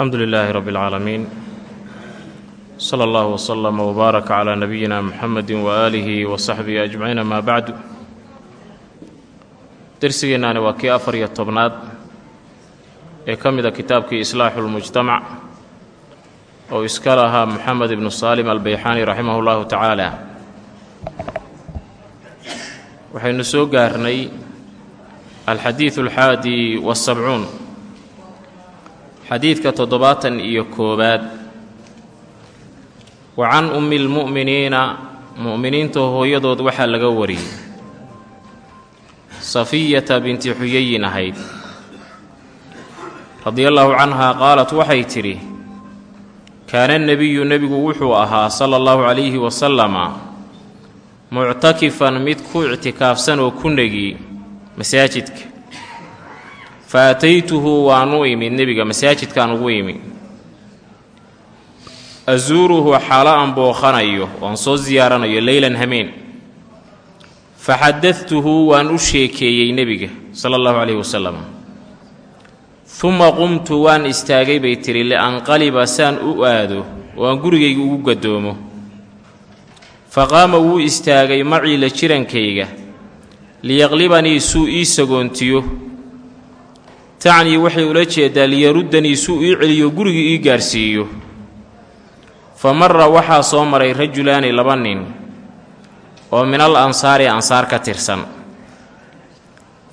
alxamdu lilaahi rabbi اlcaalamiin sala allahu wslama wbaaraka calaa nabiyina muxamedi waaalihi wa saxbihi ajmaciin amaa bacdu dersigeennaani waa kii afar iyo tobnaad ee ka mida kitaabkii islaaxu lmujtamac oo iska lahaa moxamed ibnu saalim albeyxaani raximah اllahu tacaala waxaynu soo gaarnay alxadiidu alxaadi wasabcuun xadiidka toddobaatan iyo koowaad. Wa can ummi lmu'miniina mu'miniinta hooyadood waxaa laga wariyey. Safiyata binti xuyayin ahayd. Radia allaahu canhaa qaalat waxay tidhi kaana nebiyu nebigu wuxuu ahaa sala allahu calayhi wasalama muctakifan mid ku ictikaafsan oo ku negi masaajidka fa ataytuhu waan u imid nebiga masaajidkaan ugu imi asuuruhu xaalo aan booqanayo oan soo siyaaranayo leylan hameen fa xadadtuhu waan u sheekeeyey nebiga sala allahu calayhi wasalam uma qumtu waan istaagay bay tidhi lianqaliba saan u aado oo aan gurigayga ugu gadoomo fa qaama wuu istaagay macii la jirankayga liyaqlibanii suu ii sagoontiyo tacnii waxay ula jeedaa liyaruddanii suu ii celiyo gurigii ii gaarhsiiyo fa marra waxaa soo maray rajulaani laba nin oo minal ansaari ansaar ka tirsan.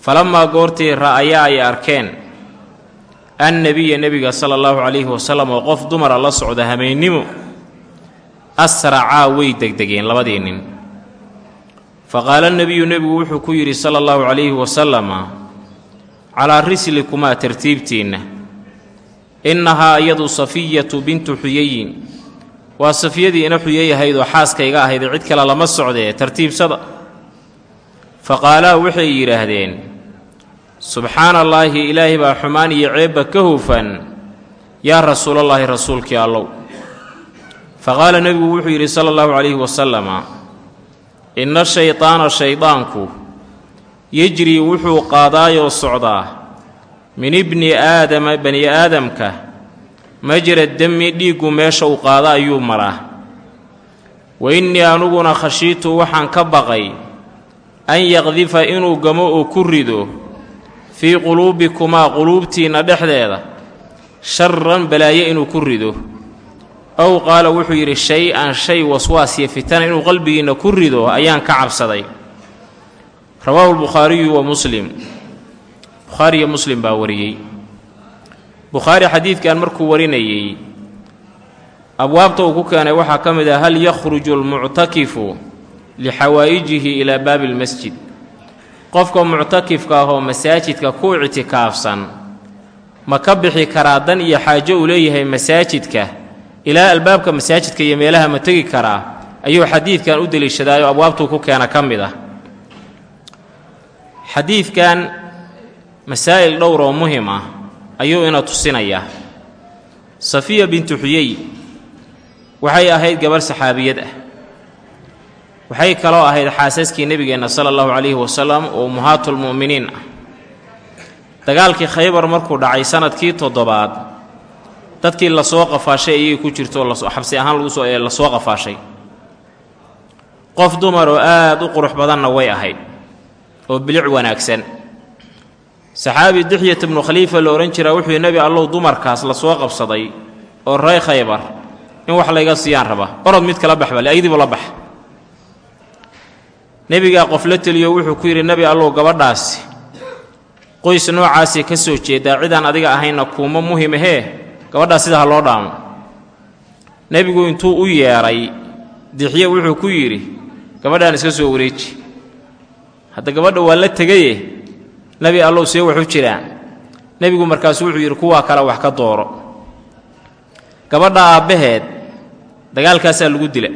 Falammaa goortii ra'ayaa ay arkeen annebiya nebiga sala allahu calayhi wasalam oo qof dumara la socda hameennimo asracaa way degdegeen labadii nin. Fa qaala nebiyu nebigu wuxuu ku yidhi sala allahu calayhi wasalama calaa rislikumaa tartiibtiinna. Innahaa iyadu safiyatu bintu xuyayin waa safiyadii ina xuyay ahayd oo xaaskayga ahaydee cid kale lama socdee tartiibsada. Fa qaalaa waxay yidhaahdeen subxaana allaahi ilaahay baa xumaan iyo ceebba ka hufan. Yaa rasuulallaahi rasuulkii allow. Fa qaala nebigu wuxuu yidhi sala allahu calayhi wasalama inna shaydaana shaydaanku yejrii wuxuu qaadaayoo socdaa. Min ibni aadama bani aadamka majra demi dhiiggu meesha uu qaada ayuu maraa. Wa innii anuguna khashiitu waxaan ka baqay an yaqdifa inuu gamo oo ku rido fii quluubikumaa quluubtiinna dhexdeeda sharan balaaye inuu ku rido. Ow qaala wuxuu yidhi shay-an shay waswaasiyo fitana inuu qalbigiinna ku rido ayaan ka cabsaday rawaahu lbukhaariyu wa muslim. Bukhaari iyo muslim baa wariyey. Bukhaari xadiidkan markuu warinayey abwaabta uu ku keenay waxaa ka mid ah hal yakhruju almuctakifu lixawaa'ijihi ilaa baabi lmasjid qofka muctakifka ah oo masaajidka ku ictikaafsan ma ka bixi karaa dan iyo xaajo uu leeyahay masaajidka? Ilaa albaabka masaajidka iyo meelaha ma tegi karaa? Ayuu xadiidkan u deliishadaayoo abwaabtuu ku keena ka mid ah xadiidkan masaa'il dhowr oo muhiim ah ayuu ina tusinayaa. Safiya bintu xuyey waxay ahayd gabarh saxaabiyad ah. Waxay kaloo ahayd xaasaskii nebigeenna sala allahu calayhi wasalam oo ummahaatulmu'miniin ah. Dagaalkii khaybar markuu dhacay sannadkii toddobaad dadkii la soo qafaashay ayay ku jirto xabsi ahaan lagu soo la soo qafaashay. Qof dumar oo aad u qurux badanna way ahayd oo bilic wanaagsan. Saxaabi dixyat ibnu khaliifa la odhan jiraa wuxuu nebi allow dumarkaas la soo qabsaday oo rey khaybar in wax layga siiyaan raba. Orod mid kala baxbale ayadiibu la bax. Nebigaa qof la teliyo wuxuu ku yidhi nebi allow gabadhaasi qoys noocaasii ka soo jeedaa cidaan adiga ahaynna kuuma muhimahee gabadhaas sida ha loo dhaamo. Nebigu intuu u yeedhay dixye wuxuu ku yidhi gabadhaan iska soo wareeji hadda gabadha waa la tegaye nebi allow see waxu jiraan nebigu markaasu wuxuu yidhi kuwaa kale wax ka dooro. Gabadha aabbaheed dagaalkaasaa lagu dila.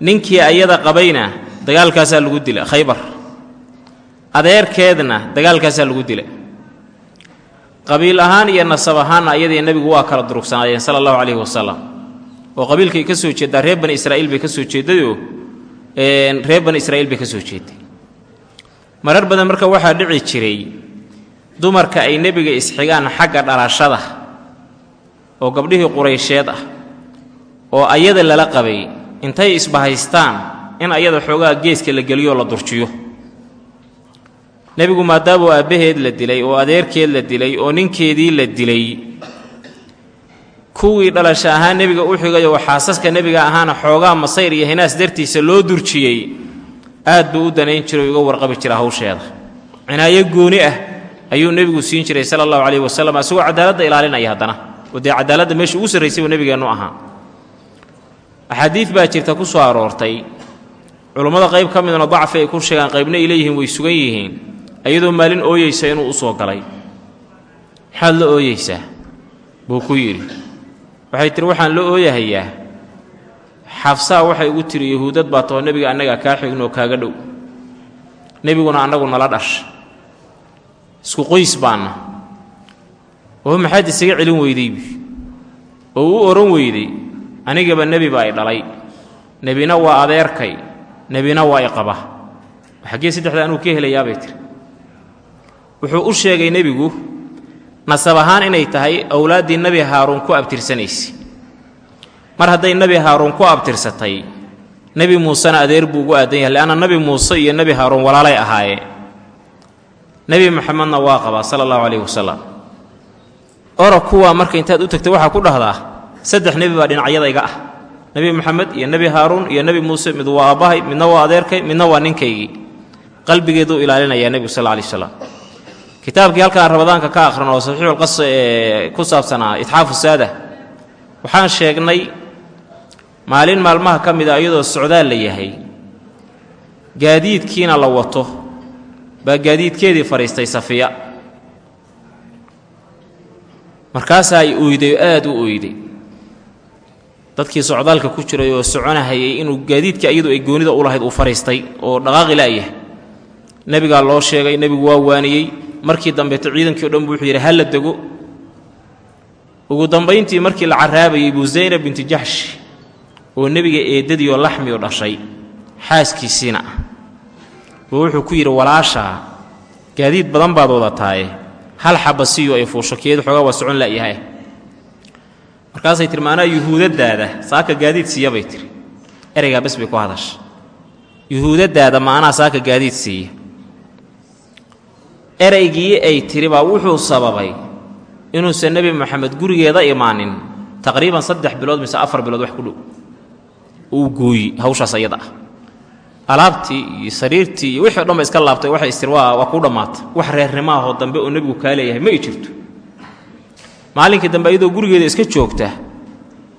Ninkii ayada qabayna dagaalkaasaa lagu dila. Khaybar. Adeerkeedna dagaalkaasaa lagu dila. Qabiil ahaan iyo nasab ahaanna ayadii nebigu waa kala durugsanaayeen sala allahu calayhi wasalam oo qabiilkay ka soo jeedaa reer bani israa'iil bay ka soo jeedayoo reer bani israa'iil bay ka soo jeeday marar badan marka waxaa dhici jiray dumarka ay nebiga isxigaan xagga dhalashada oo gabdhihii quraysheed ah oo ayada lala qabay intay isbahaystaan in ayada xoogaa geeska la geliyoo la durjiyo. Nebigu maadaamuu aabbaheed la dilay oo adeerkeed la dilay oo ninkeedii la dilay kuwii dhalasho ahaan nebiga u xigay oo xaasaska nebiga ahaana xoogaa masayr iyo hinaas dartiisa loo durjiyey aad buu u danayn jiray uga warqabi jira hawsheeda. Cinaayo gooni ah ayuu nebigu siin jiray sala allahu calayhi wasalam isagoo cadaaladda ilaalinaya haddana. Oo dee cadaaladda meesha ugu sarraysay buu nebigeennu ahaa. Axaadiid baa jirta ku soo aroortay culummada qayb ka midna dacfi ay ku sheegaan qaybna ay leeyihiin way sugan yihiin iyadoo maalin ooyeysa inuu u soo galay. Maxaad la ooyeysaa buu ku yidhi waxay tihi waxaan la ooyahayaa xafsaa waxay ugu tiri yahuudad baa too nebiga annagaa kaa xignoo kaaga dhow. Nebiguna annagu nala dhash. Isku qoys baanna oo maxaad isaga celin weydaybi oo u odhan weyday anigaba nebi baa i dhalay. Nebina waa adeerkay nebina waa i qaba xaggee saddexda anuu ka helayaabay tiri wuxuu u sheegay nebigu nasab ahaan inay tahay awlaaddii nebi haaruun ku abtirsanaysa mar hadday nebi haaruun ku abtirsatay nebi muusena adeer buu ugu aadan yahay leanna nebi muuse iyo nebi haaruun walaalay ahaayeen nebi maxamedna waa qabaa sala allahu calayhi wasalam ora kuwaa marka intaad u tagta waxaa ku dhahdaa saddex nebi baa dhinacyada iga ah. Nebi maxamed iyo nebi haaruun iyo nebi muuse mid waa aabbahay midna waa adeerkay midna waa ninkaygii. Qalbigeeduu ilaalinayaa nebigu sal lla alay waslam kitaabkii halkaan ramadaanka ka akhrin oo saxiixulqas ee ku saabsanaa itxaafu saada waxaan sheegnay maalin maalmaha ka mid a iyadoo socdaal la yahay gaadiidkiina la wato baa gaadiidkeedii fadhiistay safiya. Markaasaa ay oyday aad u oyday dadkii socdaalka ku jiray oo soconahayay inuu gaadiidka iyadu ay goonida u lahayd uu fadhiistay oo dhaqaaqi la'yahay nebigaa loo sheegay nebigu waa waaniyey markii dambeeto ciidankii o dhan buu wuxuu yidhi ha dego. Ugu dambayntii markii la carraabayey buu zaynab binti jaxsh oo nebiga eeddadiioo laxmi oo dhashay xaaskiisiina ah buu wuxuu ku yidhi walaashaa gaadiid badan baad wadataaye hal xabba siyo ay fuusho keedu xoogaa waa socon la'yahay. Markaasay tiri maanaa yuhuudadaada saaka gaadiid siiya bay tiri ereygaa bes bay ku hadasha yuhuudadaada maanaa saaka gaadiid siiya ereygii ay tiri baa wuxuu sababay inuusan nebi moxamed gurigeeda imaanin taqriiban saddex bilood mise afar bilood wax ku dhow. Uu gooyi hawshaas ayada ah. Alaabtii iyo sariirtii iyo wixii o dhan ba iska laabtay waxay istir waa kuu dhammaatay. Wax reernimaahoo dambe oo nebigu kaa leeyahay ma i jirto. Maalinkii dambe iyadoo gurigeeda iska joogta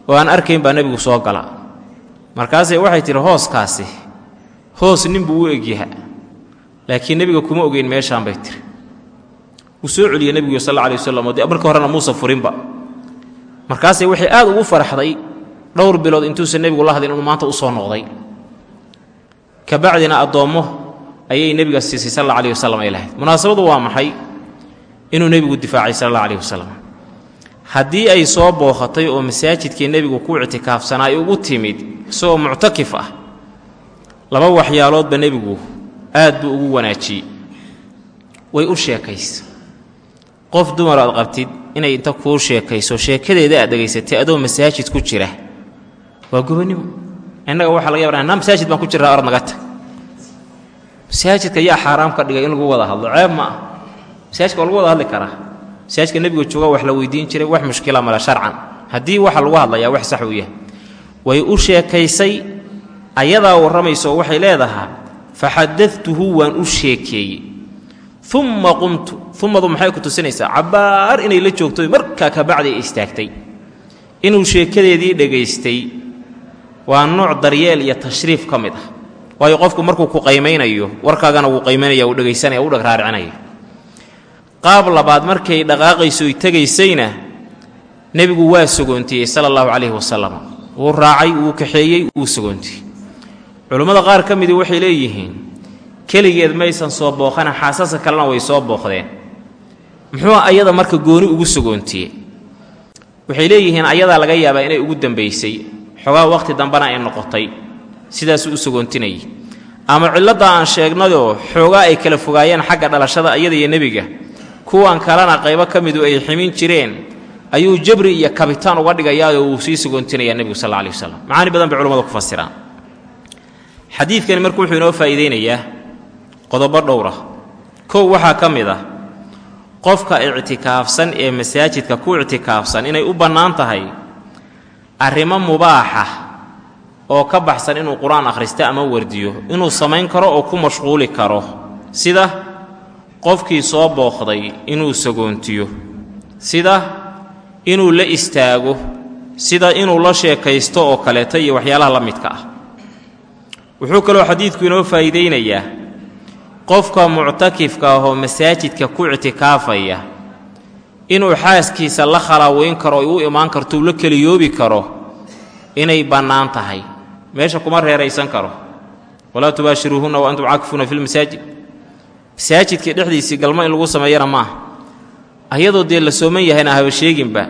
oo aan arkayn baa nebigu soo gala. Markaasay waxay tihi hooskaasi hoos ninbuu u egyaha. Laakiin nebiga kuma ogeyn meeshaan bay tiri wuu soo celiyey sal alay wasalam dee marka horena muusa furinba. Markaasay waxay aad ugu faraxday dhowr bilood intuusan nebigu la hadlin inuu maanta u noqday. Kabacdina addoommo ayay nebiga siisay sal alla alih wasalam ay lahayd. Munaasabadu waa maxay? Inuu nebigu difaacay sal alla alih wasalam haddii ay soo booqatay oo masaajidkii nebigu ku ictikaafsanaa ay ugu timid isagoo muctakif ah laba waxyaaloodba nebigu aad buu ugu wanaajiyey. Way u sheekaysa qof dumar aad qabtid inay inta kuu sheekayso sheekadeeda aad dhegaysatay adoo masaajid ku jira. Waa gobonnimo innaga waxaa laga yaba na masaajid baan ku jirraa orad naga tag. Masaajidka yaa xaaraam ka dhigay in lagu wada hadlo ceeb ma ah masaajidka waa lagu wada hadli karaa. Masaajidka nebiga jooga wax la weydiin jiray wax mushkila male sharcan. Haddii waxa lagu hadlayaa wax sax uu yahay. Way u sheekaysay ayadaa warramayso waxay leedahaa faxadadtuhu waan u sheekeeyey. Umma qumtu ummadu maxay ku tusinaysaa cabbaar inay la joogto markaa kabacdi ay istaagtay inuu sheekadeedii dhegaystay. Waa nooc daryeel iyo tashriif ka mid ah. Waayo qofku markuu ku qaymaynayo warkaagana wuu qaymaynaya uu dhegaysanaya u dhagraaricinaya qaab labaad markay dhaqaaqayso y tegaysayna nebigu waa sogoontiyey sala allahu calayhi wasalam wuu raacay wuu kaxeeyey wuu sogoontiyey culummada qaar ka midii waxay leeyihiin keligeed maysan soo booqana xaasaska kalena way soo booqdeen muxuu ayada marka gooni ugu sogoontiye waxay leeyihiin ayadaa laga yaabaa inay ugu dambaysay. Xogaa wakhti dambena ay noqotay. Sidaasuu u sogoontinayay ama cilladda aan sheegnayoo xoogaa ay kala fogaayeen xagga dhalashada iyada iyo nebiga. Kuwan kalena qaybo ka midu ay ximin jireen. Ayuu jabri iyo kabitaan uga dhigayaao uu sii sugoontinaya nebigu sal alih wasalam macaani badan bay culamadu ku fasiraan. Xadiidkani marka wuxuu inoo faa'iideynayaa qodobo dhowra. Kow waxaa ka mid ah qofka ictikaafsan ee masaajidka ku ictikaafsan inay u bannaan tahay arrimo mubaaxa oo ka baxsan inuu qur'aan akhristo ama wardiyo inuu samayn karo oo ku mashquuli karo. Sida qofkii soo booqday inuu sagoontiyo. Sida inuu la istaago. Sida inuu la sheekaysto oo kaleeto iyo waxyaalaha la midka ah. Wuxuu kaloo xadiidku inoo faa'iidaynayaa qofka muctakifka ahoo masaajidka ku ictikaafaya inuu xaaskiisa la khalaaweyn karo ay u imaan karto uu la keliyoobi karo inay bannaan tahay. Meesha kuma reeraysan karo. Walaa tubaashiruuhunna wa antum caakifuuna fi lmasaajid masaajidka dhexdiisii galmo in lagu sameeyana maaha ayadoo dee la sooman yahayna haba sheeginba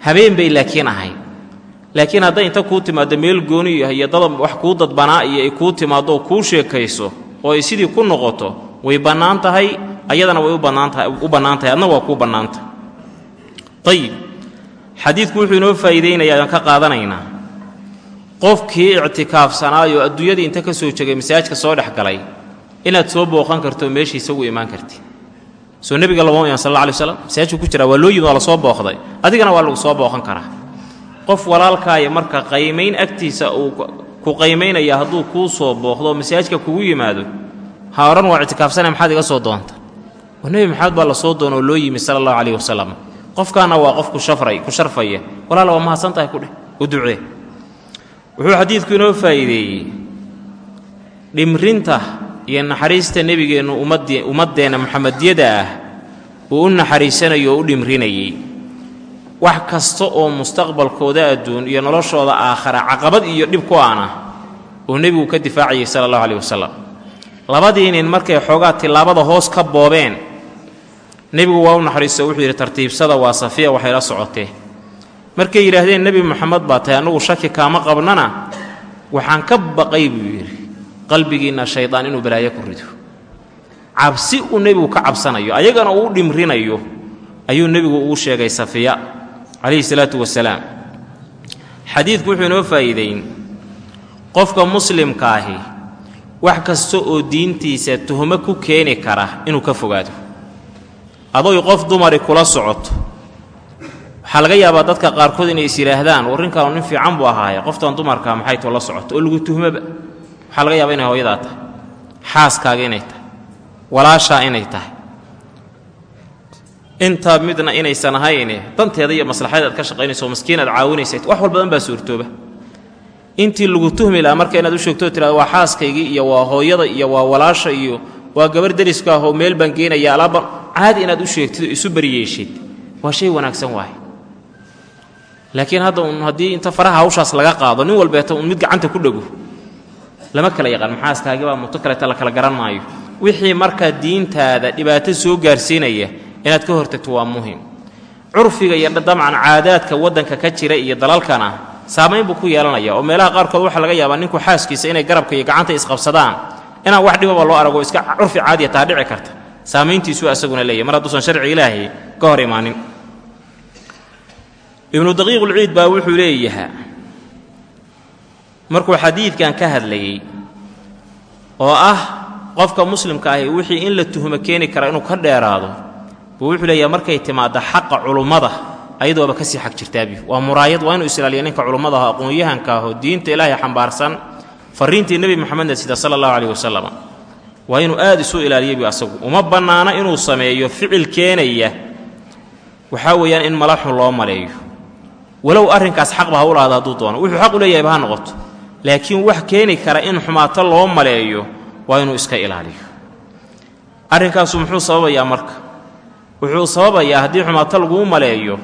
habeen bay laakiin ahay. Laakiin hadday inta kuu timaaddo meel gooni iyo dad wax kuu dadbanaa iyo ay kuu timaaddo oo kuu sheekayso oo ay sidii ku noqoto way bannaan tahay ayadana way u bannaan tahay adna waa kuu bannaantah ayib xadiidku wuxuu inoo faa'iidaynayaa aan ka qaadanaynaa. Qofkii ictikaafsanaayoo adduunyadii inta ka soo jegay masaajka soo dhex galay inaad soo booqan karto meeshiisa ugu imaan karti soo nebiga lama iman sal alla alay waslam masaajku ku jiraa waa loo yimid waa la soo booqday. Adigana waa lagu soo booqan karaa. Qof walaalkaaya marka qaymayn agtiisa uu ku qaymaynaya hadduu kuu soo booqdo masaajka kugu yimaado ha odhan waa ictikaafsana maxaad iga soo doonta? Waa nebi maxamed baa la soo oo loo yimid sala allahu calayh wasalam qofkaana waa qof kushafray ku sharfaya. Walaala waa mahadsan tahay kudheh u ducee. Wuxuu xadiidku inoo faa'iideeyey dhimrinta iyo naxariista nebigeennu ummaddeenna muxamadiyada ah uu u naxariisanayo oo u dhimrinayey wax kasta oo mustaqbalkooda adduun iyo noloshooda aakhara caqabad iyo dhib ku aana uu nebigu ka difaacayay sala allahu caleyh wasalam labadii nin markay xoogaa tillaabada hoos ka boobeen nebigu waa u naxariisto wuxuu yidhi tartiibsada waa safiya waxay la socotee. Markay yidhaahdeen nebi moxamed baa tahay annugu shaki kaama qabnana? Waxaan ka baqay buu yidhi qalbigiinna shaydaan inuu balaayo ku rido. Cabsi uu nebigu ka cabsanayo ayagana uu dhimrinayo ayuu nebigu ugu sheegay safiya calayhi salaatu wasalaam xadiidku wuxuu inoo faa'iideyn. Qofka muslimka ahi wax kasta oo diintiisa tuhmo ku keeni kara inuu ka fogaado. Adoy qof dumari kula socoto. Waxaa laga yaabaa dadka qaarkood inay is yidhaahdaan warrinkaanu nin fiican buu ahaaye. Qoftan dumarkaa maxay too la socoto? Oo lagu tuhmoba waxaa laga yaabaa inay hooyadaa tahay. Xaaskaaga inay tahay. Walaashaa inay tahay intaa midna inaysan ahayne danteeda iyo maslaxadeed aad ka shaqaynayso maskiin aad caawinaysa wax walbadan baa suurtooba. Intii lagu tuhmi lahaa marka inaad u sheegtoo tirahdo waa xaaskaygii iyo waa hooyada iyo waa walaasha iyo waa gabar deriska ahoo meel baan geenaya alaabban caadi inaad u sheegtid oo isu baryeeshid. Waa shay wanaagsan waaye. Laakiin hadda un haddii inta faraha hawshaas laga qaado nin walbeeta un mid gacanta ku dhego lama kala yaqaan maxaaskaagibaa muto kaleeta la kala garan maayo. Wixii markaa diintaada dhibaato soo gaarsiinaya inaad ka hortagto waa muhiim curfiga iyo dabcan caadaadka waddanka ka jira iyo dalalkana saamayn buu ku yeelanaya oo meelaha qaarkood waxaa laga yaabaa ninku xaaskiisa inay garabka iyo gacanta isqabsadaan. Inaan wax dhibaba loo arago iska curfi caadiya taa dhici karta. Saamayntiisuu asaguna leeyahy mar hadduusan sharci ilaahay ka hor imaanin. Ibnu daqiiqulciid baa wuxuu leeyahaa markuu xadiidkan ka hadlayey oo ah qofka muslimka ahi wixii in la tuhmo keeni kara inuu ka dheeraado buu wuxuu leeyaha markay timaadda xaqa culummada ayadooba ka sii xag jirtaabi waa muraayad waa inuu islaaliya ninka culummada aho aqoon-yahanka aho diinta ilaahay xambaarsan farriintii nebi moxamedna sida sala allahu caleyh wasalam waa inuu aad isu ilaaliyaybu asagu. Uma bannaana inuu sameeyo ficil keenaya. Waxaa weeyaan in malaxun loo maleeyo. Walow arrinkaas xaqba ha u lahaada hadduu doono. Wuxuu xaq u leeyahayba ha noqoto. Laakiin wax keeni kara in xumaato loo maleeyo waa inuu iska ilaaliyo. Arrinkaasu muxuu sababayaa marka wuxuu sababayaa haddii xumaato laguu maleeyo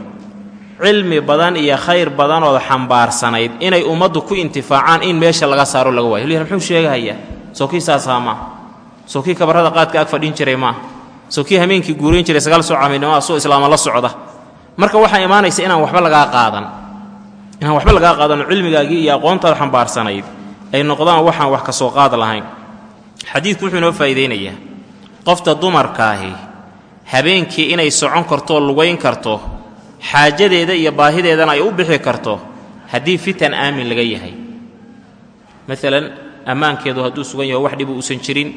cilmi badan iyo khayr badanood xambaarsanayd inay ummaddu ku intifaacaan in meesha laga saaro laga waayo. Lyah muxuu sheegahayaa soo kii saasaa maaha soo kii qaadka ag fadhin jiray maaha soo kii hameenkii guurayn jiray sagaal soo caaminnimoa soo islaama la socda? Marka waxaa imaanaysa inaan waxba lagaa qaadan. Inaan waxba lagaa qaadanoo cilmigaagii iyo aqoontaada xambaarsanayd ay noqdaan waxaan wax ka soo qaad lahayn. Xadiidku wuxuu inoo faa'iidaynayaa. Qofta dumarkaahi habeenkii inay socon kartoo lugayn karto xaajadeeda iyo baahideedana ay u bixi karto haddii fitan aamin laga yahay. Maalan ammaankeedu hadduu sugan yaho wax dhibu uusan jirin.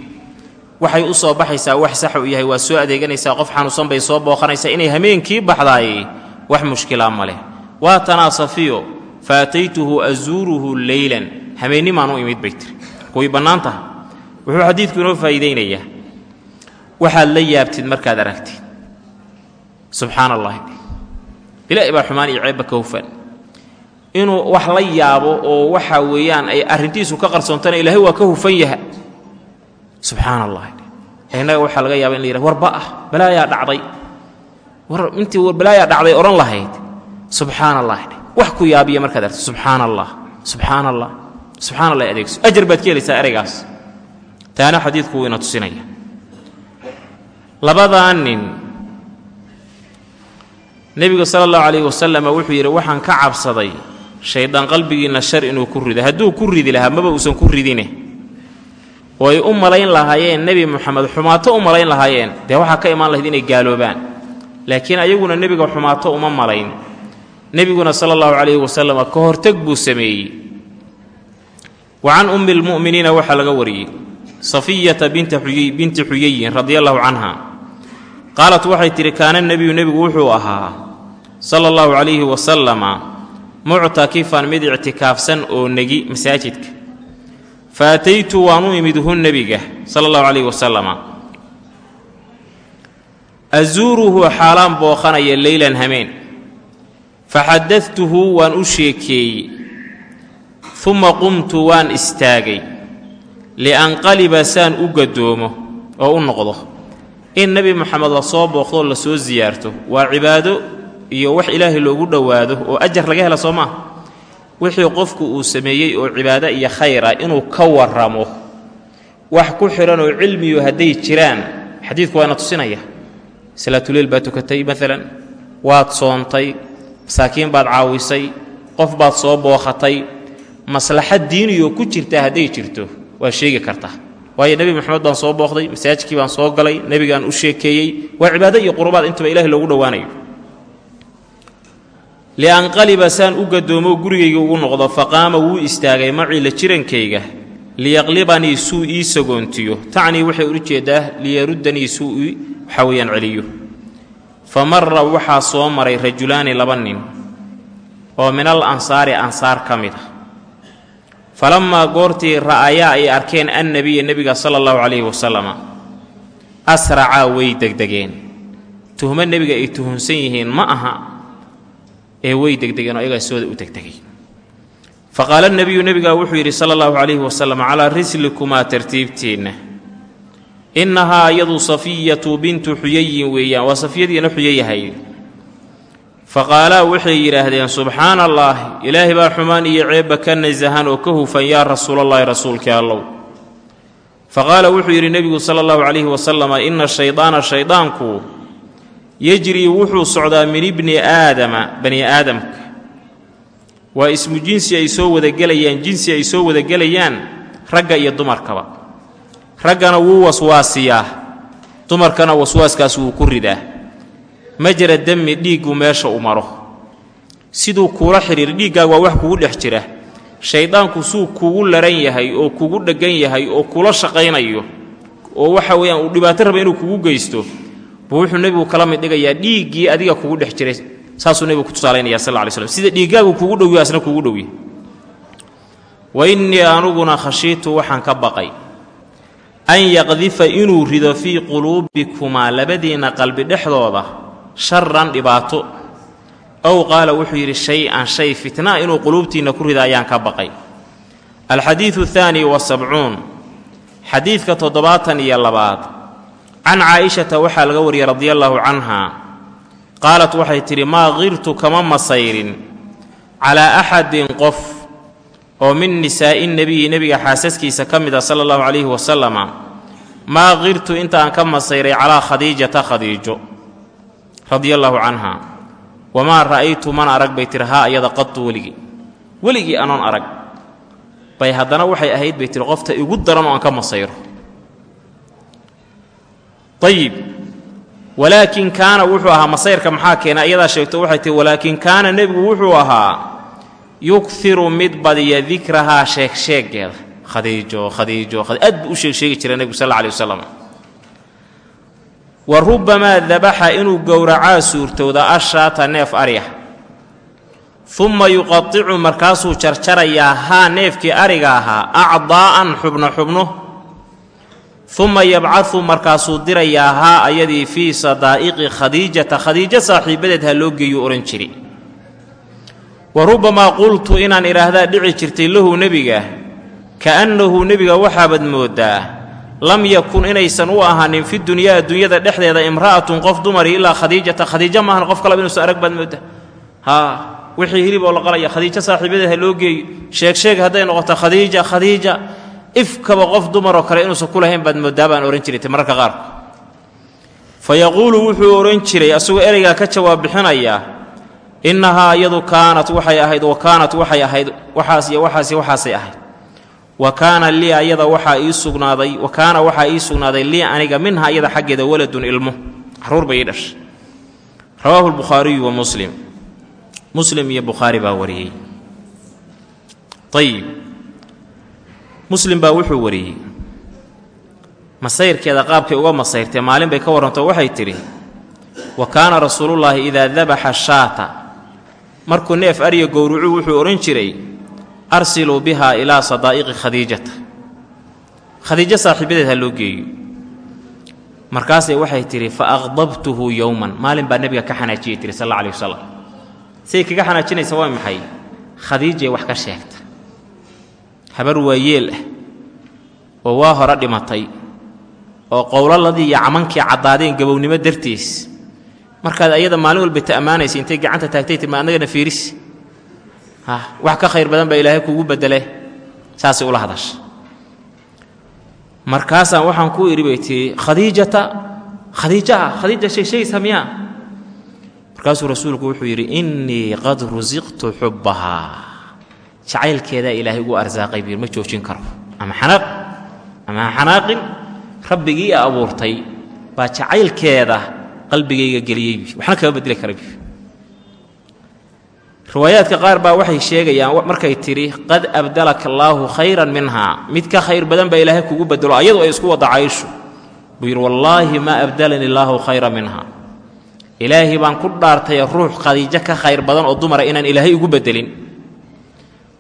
Waxay u soo baxaysaa wax sax uu yahay waa soo adeeganaysaa qof xanuunsan bay soo booqanaysaa inay hameenkii baxdaay wax mushkilaa ma leh. Waa tanaa safiyo fa ataytuhu azuuruhu leylan hameennimaan u imid bay tiri. Kuwii bannaan taha wuxuu xadiidku inoo faa'iidaynayaa waxaad la yaabtid markaad aragtid. Subxaan allahi ilaahi baa xumaan iyo ceebba ka hufan. Inuu wax la yaabo oo waxa weeyaan ay arrintiisu ka qarsoontana ilaahay waa ka hufan yaha subxaan allahi innaga waxaa laga yaaba in la yidhaha warba ah balaayaa dhacday. War intii balaayaa dhacday odhan lahayd. Subxaan allah wax ku yaabiya markaad aragto subxaan allah subxaan allah subxaan allah adeegso. Ajar baad ka helaysaa eraygaas taana xadiidku wuu ina tusinaya labadaa nin nebigu sala allahu calayhi wasalam wuxuu yidhi waxaan ka cabsaday shaydaan qalbigiinna shar inuu ku rido hadduu ku ridi lahaa maba uusan ku ridine. Oo ay u malayn lahaayeen nebi moxamed xumaato u malayn lahaayeen. Dee waxaa ka imaan lahayd inay gaaloobaan. Laakiin ayaguna nebiga xumaato uma malayn. Nebiguna sala allahu calayhi wasalam ka horteg buu sameeyey. Wa can ummi lmu'miniina waxaa laga wariyey safiyata binti xuyayin radia allahu canha qaalat waxay tidhi kaana nebiyu nebigu wuxuu ahaa sala allahu calayhi wasalama muctakifan mid ictikaafsan oo negi masaajidka. Fa ataytu waan u imid hu nebiga sala allahu calayhi wasalama azuuruhu xaalaan booqanaya leylan hameen. Faxadadtuhu waan u sheekeeyey. Uma qumtu waan istaagay lianqaliba saan u gadoomo oo u noqdo. In nebi moxamed la soo booqdoo la soo siyaarto waa cibaado iyo wax ilaahay loogu dhowaado oo ajar laga hela soo maa wixii qofku uu sameeyey oo cibaado iyo khayr ah inuu ka warramo wax ku xidhan oo cilmiyu hadday jiraan xadiidku waa ina tusinaya. Salaatuleyl baad tukatay maalan waad soontay masaakiin baad caawisay qof baad soo booqatay maslaxad diiniyoo ku jirtaa hadday jirto waa sheegi kartaa waayo nebi moxamed baan soo booqday masaajidkii baan soo galay nebigaan u sheekeeyey. Waa cibaado iyo qurubaad intaba ilahay loogu dhowaanayo. Lianqaliba saan u gadoomo gurigayga ugu noqdo faqaama wuu istaagay macii la jirankayga liyaqlibanii suu ii sagoontiyo. Tacnii waxay ula jeedaa liyaruddanii suu ii waxaa weeyaan celiyo. Fa marra waxaa soo maray rajulaani laba nin oo min al ansaari ansaar ka mid ah falammaa goortii ra'ayaa ay arkeen annebiya nebiga sala allahu calayhi wasalama asracaa way degdegeen. Tuhmo nebiga ay tuhunsan yihiin ma aha. Ee way degdegeen oo ayagaa sooda u degdegay fa qaala nebiyu nebigaa wuxuu yidhi sala allahu calayhi wasalam calaa rislikumaa tartiibteenna innahaa iyadu safiyatu bintu xuyayin weeyaan. Waa safiyadiina xuyayahay fa qaalaa waxay yidhaahdeen subxaana allaah ilaahay baa xumaan iyo ceebba ka nasahan oo ka hufan yaa rasuulallaahi rasuulkii allow fa qaala wuxuu yidhi nebigu sala allahu calayhi wasalama inna shaydaana shaydaanku yejrii wuxuu socdaa min ibni aadama bani aadamka waa ismu jinsi ay soo wadagelayaan jinsi ay soo wadagelayaan ragga iyo dumarkaba raggana wuu waswaasiyaa dumarkana waswaaskaas wuu ku ridaa majra demi dhiiggu meesha u maro. Siduu kuula xidhiir dhiiggaaga waa wax kugu dhex jira. Shayddaanku suu kugu laran yahay oo kugu dheggan yahay oo kula shaqaynayo oo waxa weeyaan uu dhibaato raba inuu kugu geysto buu wuxuu nebigu kala mid dhigayaa dhiiggii adiga kugu dhex jiray. Saasuu nebigu ku tusaalaynaya sal ly slm sida dhiiggaagu kugu dhowyo asna kugu dhowya wa innii anuguna khashiitu waxaan ka baqay an yaqdifa inuu rido fii quluubikumaa labadiinna qalbi dhexdooda sharan dhibaato. Ow qaala wuxuu yidhi shay-an shay fitnaa inuu quluubtiinna ku rida ayaan ka baqay. Alxadiidu ahaani wasabcuun xadiidka toddobaatan iyo labaad. Can caa'ishata waxaa laga wariyey radia allaahu canha. Qaalat waxay tidhi maa qirtu kama masayrin. Calaa axadin qof oo min nisaa'i nebiyi nebiga xaasaskiisa ka mid a sala allahu calayhi wasalama maa qirtu intaan ka masayray calaa khadiijata khadiijo radia allaahu canha wamaa ra'aytu man arag? bay tihi haa iyada qatu weligii. Weligii anoon arag. Bay haddana waxay ahayd bay tihi qofta igu daran oo aan ka masayro. Ayib walaakin kaana wuxuu ahaa masayrka maxaa keena iyadaa sheegto waxay tihi walaakin kaana nebigu wuxuu ahaa yukiru mid badiya dikrahaa sheegsheegeeda khadiijo khadiijo aad buu u sheegsheegi jira nebigu sal alla alay wasalam wa rubbamaa dabaxa inuu gowracaa suurtowda ashaata neef ariya umma yuqadicu markaasuu jarjarayaa haa neefkii ariga ahaa acdaa'an xubno xubno. Umma yabcadu markaasuu dirayaa haa ayadii fii sadaa'iqi khadiijata khadiijo saaxiibadeed ha loo geeyuu odhan jiri. Wa rubbamaa qultu inaan idhaahdaa dhici jirtay lahu nebiga ka'annahu nebiga waxaabaad mooddaa lam yakun inaysan u ahaanin fi dunyaa adduunyada dhexdeeda imra'atun qof dumari ilaa khadiijata. Khadiijo maahan qof kalaba inuusan arag baad mooddaa haa wixii hilib oo la qalaya khadiijo saaxiibadeed ha loo geeyo. Sheeg sheeg hadday noqoto khadiija khadiija ifkaba qof dumaroo kale inuusan ku lahayn baad mooddaa baan odhan jirayta mararka qaarku fa wuxuu odhan jiray asagoo ereygaa ka jawaab bixinayaa innahaa iyadu kaanat waxay ahayd wa kaanat waxay ahayd waxaas iyo waxaas iyo waxaasay ahayd wa kaana lii ayada waxaa ii sugnaaday wa kaana waxaa ii sugnaaday lii aniga minha iyada xaggeeda waladun ilmo. Caruur bay ii dhashay. Rawaahu lbukhaariyu wa muslim. Muslim iyo bukhaari baa wariyey. Ayib muslim baa wuxuu wariyey. Masayrkeeda qaabkay uga masayrtee maalin bay ka warrantoo waxay tidhi wa kaana rasuulullaahi idaa dabaxa shaata. Markuu neef arya gowrucu wuxuu odhan jiray arsiluu bihaa ilaa sadaa'iqi khadiijata khadiijo saaxiibadeed ha loo geeyo. Markaasay waxay tidhi fa aqdabtuhu yowman maalin baa nebiga ka xanaajiyay tihi sal alla alih wasalam siay kaga xanaajinaysa waa maxay? Khadiijay wax ka sheegta habar waayeel ah oo waa hore dhimatay oo qowlaladii iyo camankii caddaadeen gabownimo dartiis. Markaad ayada maalin walba ta ammaanaysa intay gacanta taagtay tir ma annagana fiiris ha wax ka khayr badan baa ilaahay kuugu bedele saasay ula hadasha markaasaan waxaan ku idhi bay tii khadiijata khadiijaha khadiija sheegsheegaysa miyaa markaasuu rasuulku wuxuu yidhi innii qad rusiqtu xubbahaa jacaylkeedaa ilaahay ugu arsaaqay buyir ma joojin karo. Ama xanaaq ama xanaaqin rabbigii abuurtay baa jacaylkeeda qalbigayga geliyey waxna kama bedeli kara buy riwaayaadka qaar baa waxay sheegayaan markay tidhi qad abdalaka allaahu khayran minhaa mid ka khayr badan baa ilaahay kugu bedelo ayadu ay isku wada cayshu buu yidhi wallaahi maa abdalani allaahu khayra minhaa ilaahay baan ku dhaartay ruux khadiijo ka khayr badan oo dumara inaan ilaahay ugu bedelin.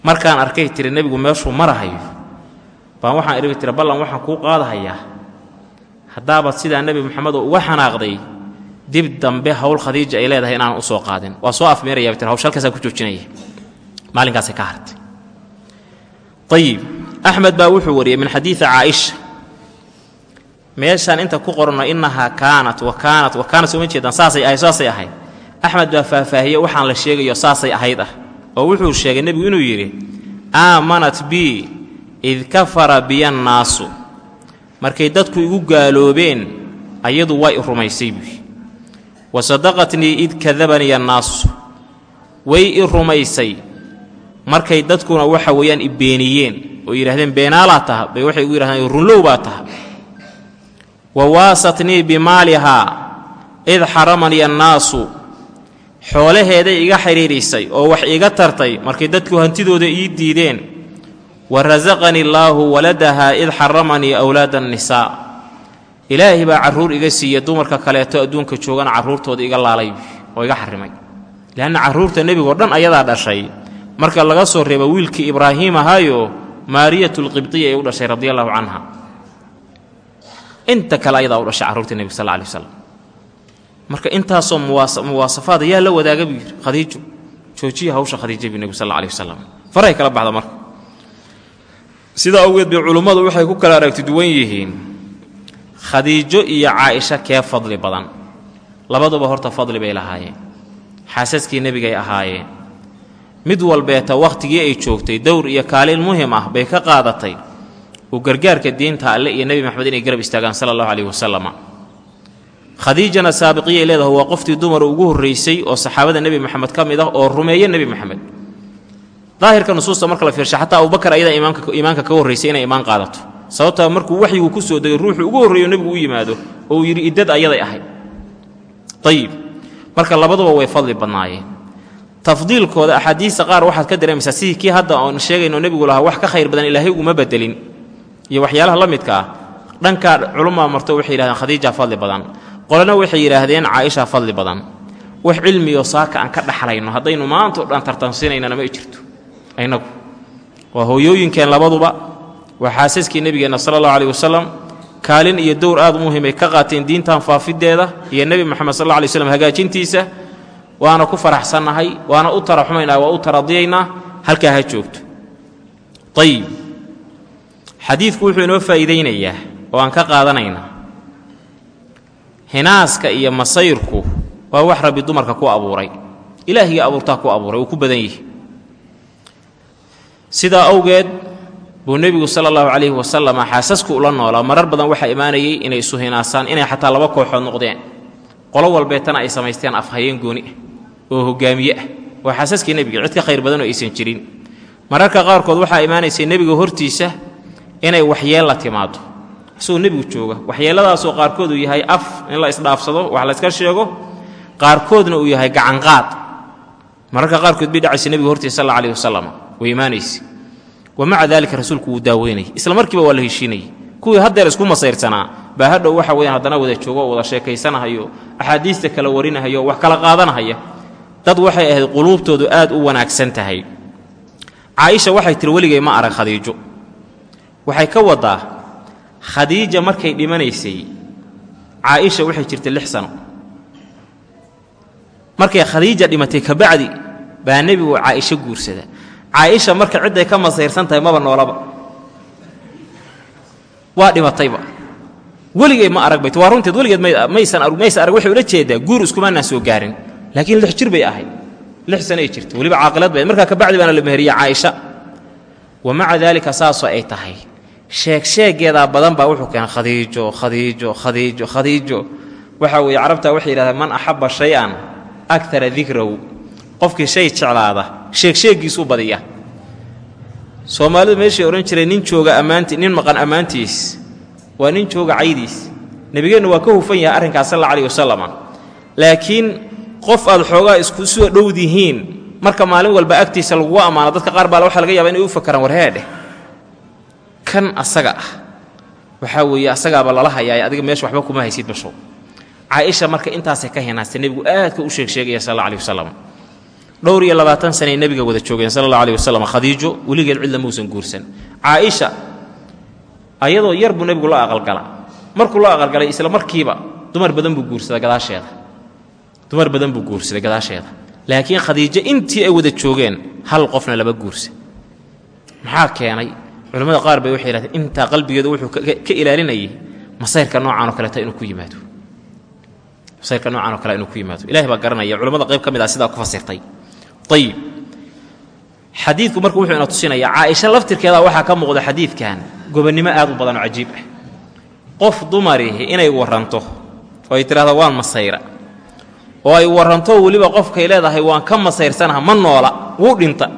Markaan arkay tiri nebigu meeshuu marahayo. Baan waxaan idhi tiri ballan waxaan kuu qaadahayaa. Haddaabaad sidaa nebi moxamed oo uga xanaaqday dib dambe hawl khadiija ay leedahay inaan u soo qaadin. Waa soo afmeeraya halkaasaa ku joojinaya maalinkaasay ka hartay. Ayib axmed baa wuxuu wariyey min xadiidi caaisha. Meeshaan inta ku qorno innahaa kaanat wa kaanat wa kaanat sooma jeedaan saasay ahayd saasay ahayd. Axmed baa faahfaahiyey waxaan la sheegayo saasay ahayd ah. Oo wuxuu sheegay nebigu inuu yidhi aamanat bii id kafara biyannaasu markay dadku igu gaaloobeen ayadu way rumaysay buui wa sadaqatnii id kadabanii annaasu way i rumaysay. Markay dadkuna waxa weeyaan i beeniyeen oo yidhahdeen beenaalaa taha bay waxay igu yidhahdeen runlow baa taha. Wa waasatnii bimaalihaa id xaramanii annaasu xoolaheeday iga xidhiidhisay oo wax iiga tartay markay dadku hantidooda ii diideen. Wa rasaqanii allaahu waladahaa id xaramanii awlaada annisaa ilaahay baa carruur iga siiya dumarka kaleeto adduunka joogana carruurtooda iga laalay oo iga xarrimay leanna carruurta nebigoo dhan ayadaa dhashay. Marka laga soo reebo wiilkii ibraahiim ahaayo maariyatulqibdiya ay u dhashay radi allahu canha. Inta kale ayadaa u dhashay carruurta nebiga sal alay waslam marka intaasoo muwaasafaad ayaa la wadaaga buu yidhi khadiijo joojiya hawsha khadiija bi nebigu sal alla alih wasalam faray kala baxda marka. Sidaa awgeed bay culummadu waxay ku kala aragti duwan yihiin khadiijo iyo caaisha kee fadli badan? Labaduba horta fadli bay lahaayeen. Xaasaskii nebigay ahaayeen. Mid walbeeta wakhtigii ay joogtay dowr iyo kaalin muhiim ah bay ka qaadatay. Uu gargaarka diinta alle iyo nebi maxamed inay garab istaagaan sala allahu caleyhi wasalama khadiijana saabiqiyay leedahay waa qoftii dumar ugu horraysay oo saxaabada nebi moxamed ka mid ah oo rumeeya nebi moxamed daahirka nusuusta marka la fiirsha xataa abubakar ayadaa iimaanka ka horraysay inay iimaan qaadato sababtaa markuu waxyigu ku soo degay ruuxuu ugu horreeyo nebigu u yimaado oo uu yidhi iddad ayaday ahayd ayib marka labaduba way fadli badnaayeen. Tafdiilkooda axaadiista qaar waxaad ka dareemaysaa sidii kii hadda oon sheegayno nebigu lahaa wax ka khayr badan ilaahay uguma bedelin. Iyo waxyaalaha la midka ah dhankaa culumaa marto waxay yidhahdeen khadiija fadli badan. Qolena waxay yidhaahdeen caaisha fadli badan. Wax cilmiyo saaka aan ka dhaxlayno haddaynu maantao dhan tartansiinaynana ma jirto inagu waa hooyooyinkeen labaduba waa xaasaskii nebigeenna sala allahu aleyh wasalam kaalin iyo dowr aad muhimay ka qaateen diintan faafideeda iyo nebi moxamed sal alla alay slam hagaajintiisa. Waana ku faraxsannahay waana u taraxumaynaa waa u taradiyaynaa halkaa ha joogto. Ayib xadiidku wuxuu inoo faa'iidaynayaa oo aan ka qaadanaynaa hinaaska iyo masayrku waa wax rabbi dumarka ku abuuray. Ilaahigii abuurtaa ku abuuray uu ku badan yihi sidaa awgeed buu nebigu sala allahu calayhi wasalam xaasasku ula noolaa. Marar badan waxaa imaanayay inay isu hinaasaan inay xataa laba kooxood noqdeen. Qolo walbeetana ay samaysteen afhayeen gooni ah oo hogaamiye ah. Waa xaasaskii nebiga cid ka khayr badanoo aysan jirin. Mararka qaarkood waxaa imaanaysay nebiga hortiisa inay waxyeella timaado isagoo nebigu jooga waxyeelladaasoo qaarkood uu yahay af in la isdhaafsado wax layska sheego qaarkoodna uu yahay gacanqaad. Mararka qaarkood bay dhacaysa nebiga hortiisa sal alla alih wasalam way imaanaysa wa maca daalika rasuulku wuu daaweynayay. Isla markiiba waa la heshiinayay. Kuwii haddeer isku masayrsanaa. Baa hadhow waxa weyaan haddana wada joogo oo wada sheekaysanahayo axaadiista kala warinahayo wax kala qaadanahaya dad waxay ahayd quluubtoodu aad u wanaagsan tahay. Caaisha waxay tiri weligay ma arag khadiijo. Waxay ka wadaa khadiija markay dhimanaysay caaisha waxay jirtay lix sano. Markay khadiija dhimatay kabacdi baa nebigu caaisho guursada caaisha marka cidday ka masayrsan tahay maba noolaba. Waa dhimatayba. Weligay ma arag bayt waa runteed weligeed maysan arag waxay ula jeedaa guur iskumaanaan soo gaarin. Laakiin lix jir bay ahayd. Lix sanay jirta weliba caaqilad bay. Markaa kabacdi baana la meheriyey caaisha. Wa maca daalika saasoo ay tahay. Sheegsheegeedaa badan baa wuxuu keenay khadiijo khadiijo khadiijo khadiijo. Waxa weeye carabtaa waxay yidhahdeen man axabba shay-an akara dikrahu qofkii shay jeclaada sheegsheeggiisuu badiya soomaalidu meeshay odhan jireen nin jooga ammaanti nin maqan ammaantiis waa nin jooga caydiis. Nebigeennu waa ka hufan yahay arrinkaas sal alla alayh wasalam laakiin qof aad xoogaa isku soo dhowdihiin marka maalin walba agtiisa lagugu ammaano dadka qaar baa waxa laga yaba inay u fakaraan warheedheh kan asaga ah waxaa weeye asagaaba lala hayaay adiga meesha waxba kuma haysid bashow caaisha marka intaasay ka hinaastay nebigu aadka u sheegsheegaya sal alla alih dhowr iyo labaatan sanay nebiga wada joogeen sala allah alih wasalam khadiijo weligeed cidla muusan guursan. Caaisha ayadoo yar buu nebigu la aqalgala markuu la aqalgalay isla markiiba dumar badan buu guursaday gadaasheeda. Dumar badan buu guursaday gadaasheeda. Laakiin khadiijo intii ay wada joogeen hal qofna laba guursa maxaa keenay? Culimmada qaar bay waxay yidhahdeen intaa qalbigeedu wuxuu ka ilaalinayay masayrka noocan oo kaleeta inuu ku yimaado. Masayrka noocan oo kale inuu ku yimaado. Ilahay baa garanaya culimmada qayb ka mid ah sidaa ku fasirtay ayib xadiidku marka wuxuu ina tusinayaa caaisha laftirkeeda waxaa ka muuqda xadiidkan gobonnimo aad u badan oo cajiib ah. Qof dumarihi inay warranto oo ay tidhahdo waan masayra. Oo ay warranto weliba qofkay leedahay waan ka masayrsanaha ma noola wuu dhinta.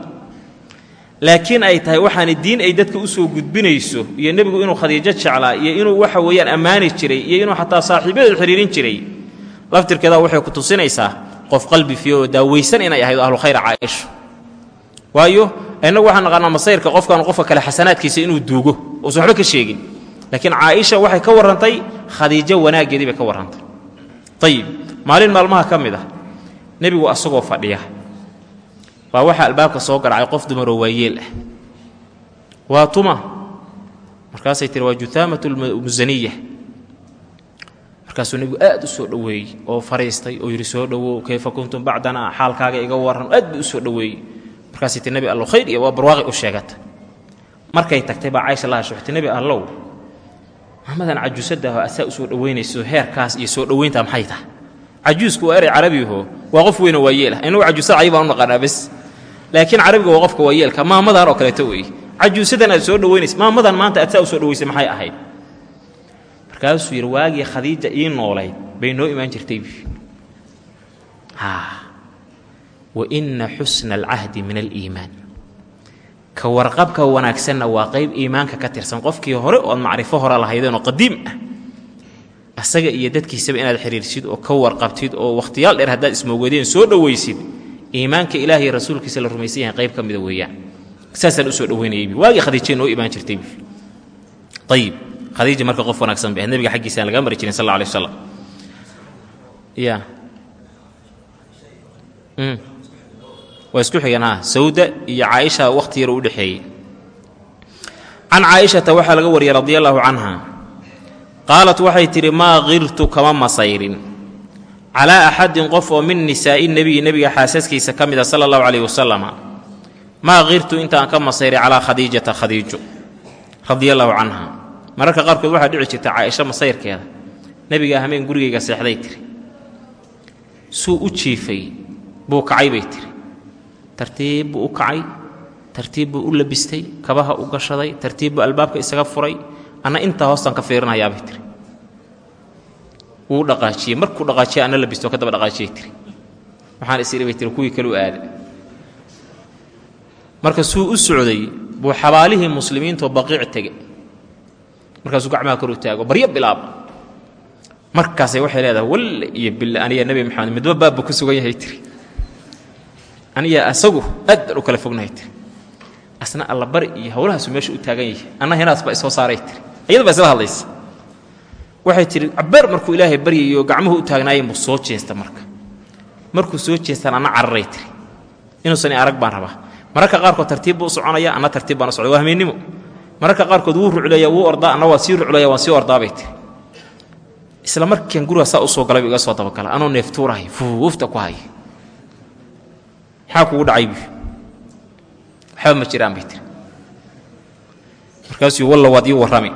Laakiin ay tahay waxaana diin ay dadka u soo gudbinayso iyo nebigu inuu khadiijo jeclaa iyo inuu waxa weeyaan ammaani jiray iyo inuu xataa saaxiibadeed xidhiirin jiray laftirkeeda waxay ku tusinaysaa qof qalbi fiyo oo daawaysan inay ahayd ahlu khayra caaisho waayo innagu waxaan naqaanaa masayrka qofkan qofka kale xasanaadkiisa inuu duugo uusan waxba ka sheegin. Laakiin caaisha waxay ka warrantay khadiijo wanaaggeedii bay ka warrantay. Ayib maalin maalmaha ka mid ah nebigu asagoo fadhiya. Baa waxaa albaabka soo garacay qof dumaroo waayeel ah. Waa tuma. Markaasay tiri waa juhaamatu lmusaniya markaasuu nebigu aad u soo dhoweeyey oo fariistay oo yidhi soo dhowow kayfa kuntum bacdana? Xaalkaaga iga warran aad buu u dhoweeyey. Markaasay tii nebi allow khayr iyo waa barwaaqi u sheegata. Markay tagtay baa caysha la hashuxtay nebi allow maxamadan cajuusadaho asaa u dhoweynayso heerkaas iyo soo dhoweyntaa maxay tahay? Cajuusku waa erey carabiho waa qof weynoo waayeelah inagu cajuusada cay u naqaanaa bes. Laakiin carabiga waa qofka waayeelka maamadan oo kaleeto weeye cajuusadan aad soo dhoweynaysa maamadan maanta aad saa u soo maxay ahayd markaasuu yidhi waagii khadiija ii noolayd bay noo imaan jirtay. Wa inna xusna alcahdi min aliimaan. Ka warqabka wanaagsanna waa qayb iimaanka ka tirsan. Qofkii hore ood macrifo hore lahaydeenoo qadiim ah asaga iyo dadkiisaba inaad xiriirsid oo ka warqabtid oo wakhtiyaal dheer haddaad ismoogadeen soo dhowaysid iimaanka ilaah rasuulkiisa la rumaysan yahay qayb ka mida weeyaan. Saasaan u soo dhoweynayaybi waagii khadiijee noo imaan jirtaybi ayib khadiija marka qof wanaagsan bay ahayd nabiga xaggiisa aan laga mari jirin sal alay wasalam ya. Waa isku xigeen ha. Sawda iyo caaisha wakhti yar u dhexeeyey. Can caaishata waxaa laga wariyey radia allaahu canha. Qaalat waxay tidhi maa kirtu kama masayrin. Calaa axadin qof oo min nisaa'i nebiyi nebiga xaasaskiisa ka mida sala allahu calayh wasalama maa kirtu intaan ka masayray calaa khadiijata khadiijo radia allaahu canha mararka qaarkood waxaa dhici jirta caaisho masayrkeeda. Nebiga hameen gurigayga seexday tiri. Suu u jiifay buu kacay bay tiri. Tartiib buu u kacay tartiib buu u labistay kabaha u gashaday tartiib buu albaabka isaga furay anna intaa hoostaan ka fiirinayaabay tiri. Wuu dhaqaajiyey markuu dhaqaajiyay anna labisto ka daba dhaqaajiyay tiri. Waxaan is idhi bay tiri kuwii kale u aada. Marka suu u socday buu xabaalihii muslimiintoo baqiic tege markaasuu gacmaha kor u taago baryo bilaaba markaasay waxay leedahay walle iyo bille aniya nebi maxamed midba baabbu ku sugan yahay tiri. Aniya asagu aad u kala fognahay tiri. Asna alla bari iyo howlahaasu meesha u taagan yahay. Anna hinaas isoo saaray tiri. Iyada isla hadlaysa. Waxay tihi cabbeer markuu ilaahay baryayo gacmuhu u taagnaayeen buu soo jeesta marka. Markuu soo jeestaan anna cararay tiri. Inuusan arag baan rabaa. Mararka qaarkood tartiib buu u soconaya anna tartiib baan u socday. Waa hameennimo mararka qaarkood wuu ruclaya wuu ordaa anna waa sii ruclaya waan sii ordaabay tiri. Isla markiian guriga saa u soo galay iga soo dabagala anoo neeftuurahay fuufta ku haya maxaa kugu dhacay bu waxba ma jiraan bay tiri. Markaasuu walla waad ii warrami.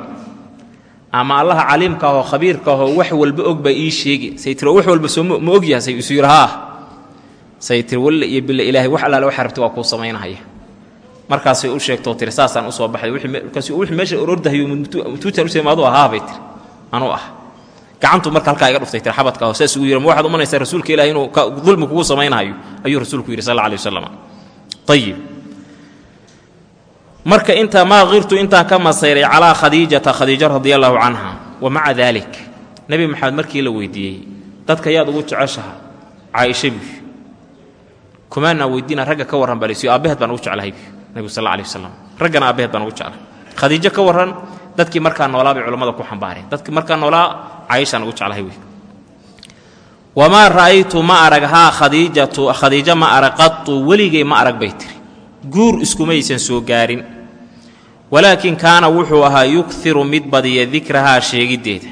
Ama allaha caliimka ahoo khabiirka ahoo wax walba og baa ii sheegi. Say tiri wax walba soo ma og yaha say isu yidhi haa. Say tiri walle iyo bille ilaahay wax allaale waxa rabti waa kuu samaynahaya markaasay u sheegtoo tiri saasaan u soo baxay. Wixii meesha orordahayo mutuutaan u seemaadu ahaa bay tiri. Anuu ah. Gacantu marka halkaa iga dhuftay tiri xabadka aho saas ugu yidhi ma waxaad umanaysaa rasuulka ilahi inuu dulmi kugu samaynayo? Ayuu rasuulku yidhi sal alay wasalam ayib marka intaa maa kirtu intaan ka masayray calaa khadiijata khadiijo radia allaahu canha wa maca nebi maxamed markii la weydiiyey dadka yaad ugu jeceshaha caaisha bi kumaanaa weydiina ragga ka warran balisiyo aabbaheed baan ugu jeclahay bi nebigu sal alla alay wasalam raggana aabbaheed baan ugu jeclahay khadiijo ka warran dadkii markaa noolaa bay culammada ku xambaareen. Dadkii markaa noolaa caaishaan ugu jeclahay wey wamaa ra'aytu ma arag haa khadiijatu khadiijo ma arag qatu weligay ma arag bay tiri. Guur iskumaysan soo gaarin. Walaakin kaana wuxuu ahaa yukiru mid badiya dikrahaa sheegiddeeda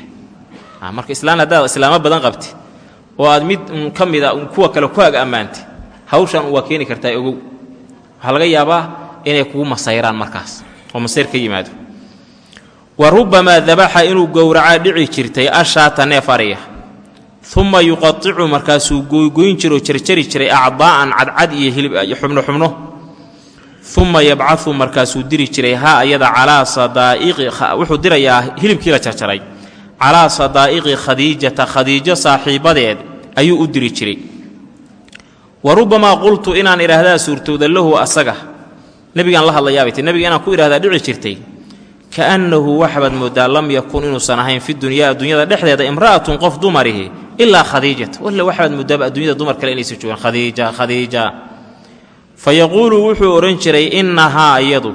marka islaan haddaad islaamo badan qabtid oo aad mid ka mida kuwa kale ku ag ammaantay hawshan waa keeni kartaa ogow. Waxaa laga yaabaa inay kugu masayraan markaas oo masayr ka yimaado. Wa rubbamaa dabaxa inuu gowracaa dhici jirtay ashaata neef ariya uma yuqaicu markaasuu goygoyn jiroo jarjari jiray acdaa'an cadcad iyo hilib iyo xubno xubno. Uma yabcau markaasuu diri jiray haa ayada calaa sadaa'iqi wuxuu dirayaa hilibkii la jarjaray. Calaa sadaa'iqi khadiijata khadiijo saaxiibadeed ayuu u diri jiray. Wa rubbamaa qultu inaan idhaahdaa suurtowda lahu asaga nebigaan la hadlayaabay ti nebiga inaan ku idhahdaa dhici jirtay kaannahu waxbaad mooddaa lam yakun inuusan ahayn fi dunyaa adduunyada dhexdeeda imra'atun qof dumarihi ilaa khadiijata walle waxbaad mooddaaba adduunyada dumar kale inaysa joogaan. Khadiija khadiija. Fa wuxuu odhan jiray innahaa iyadu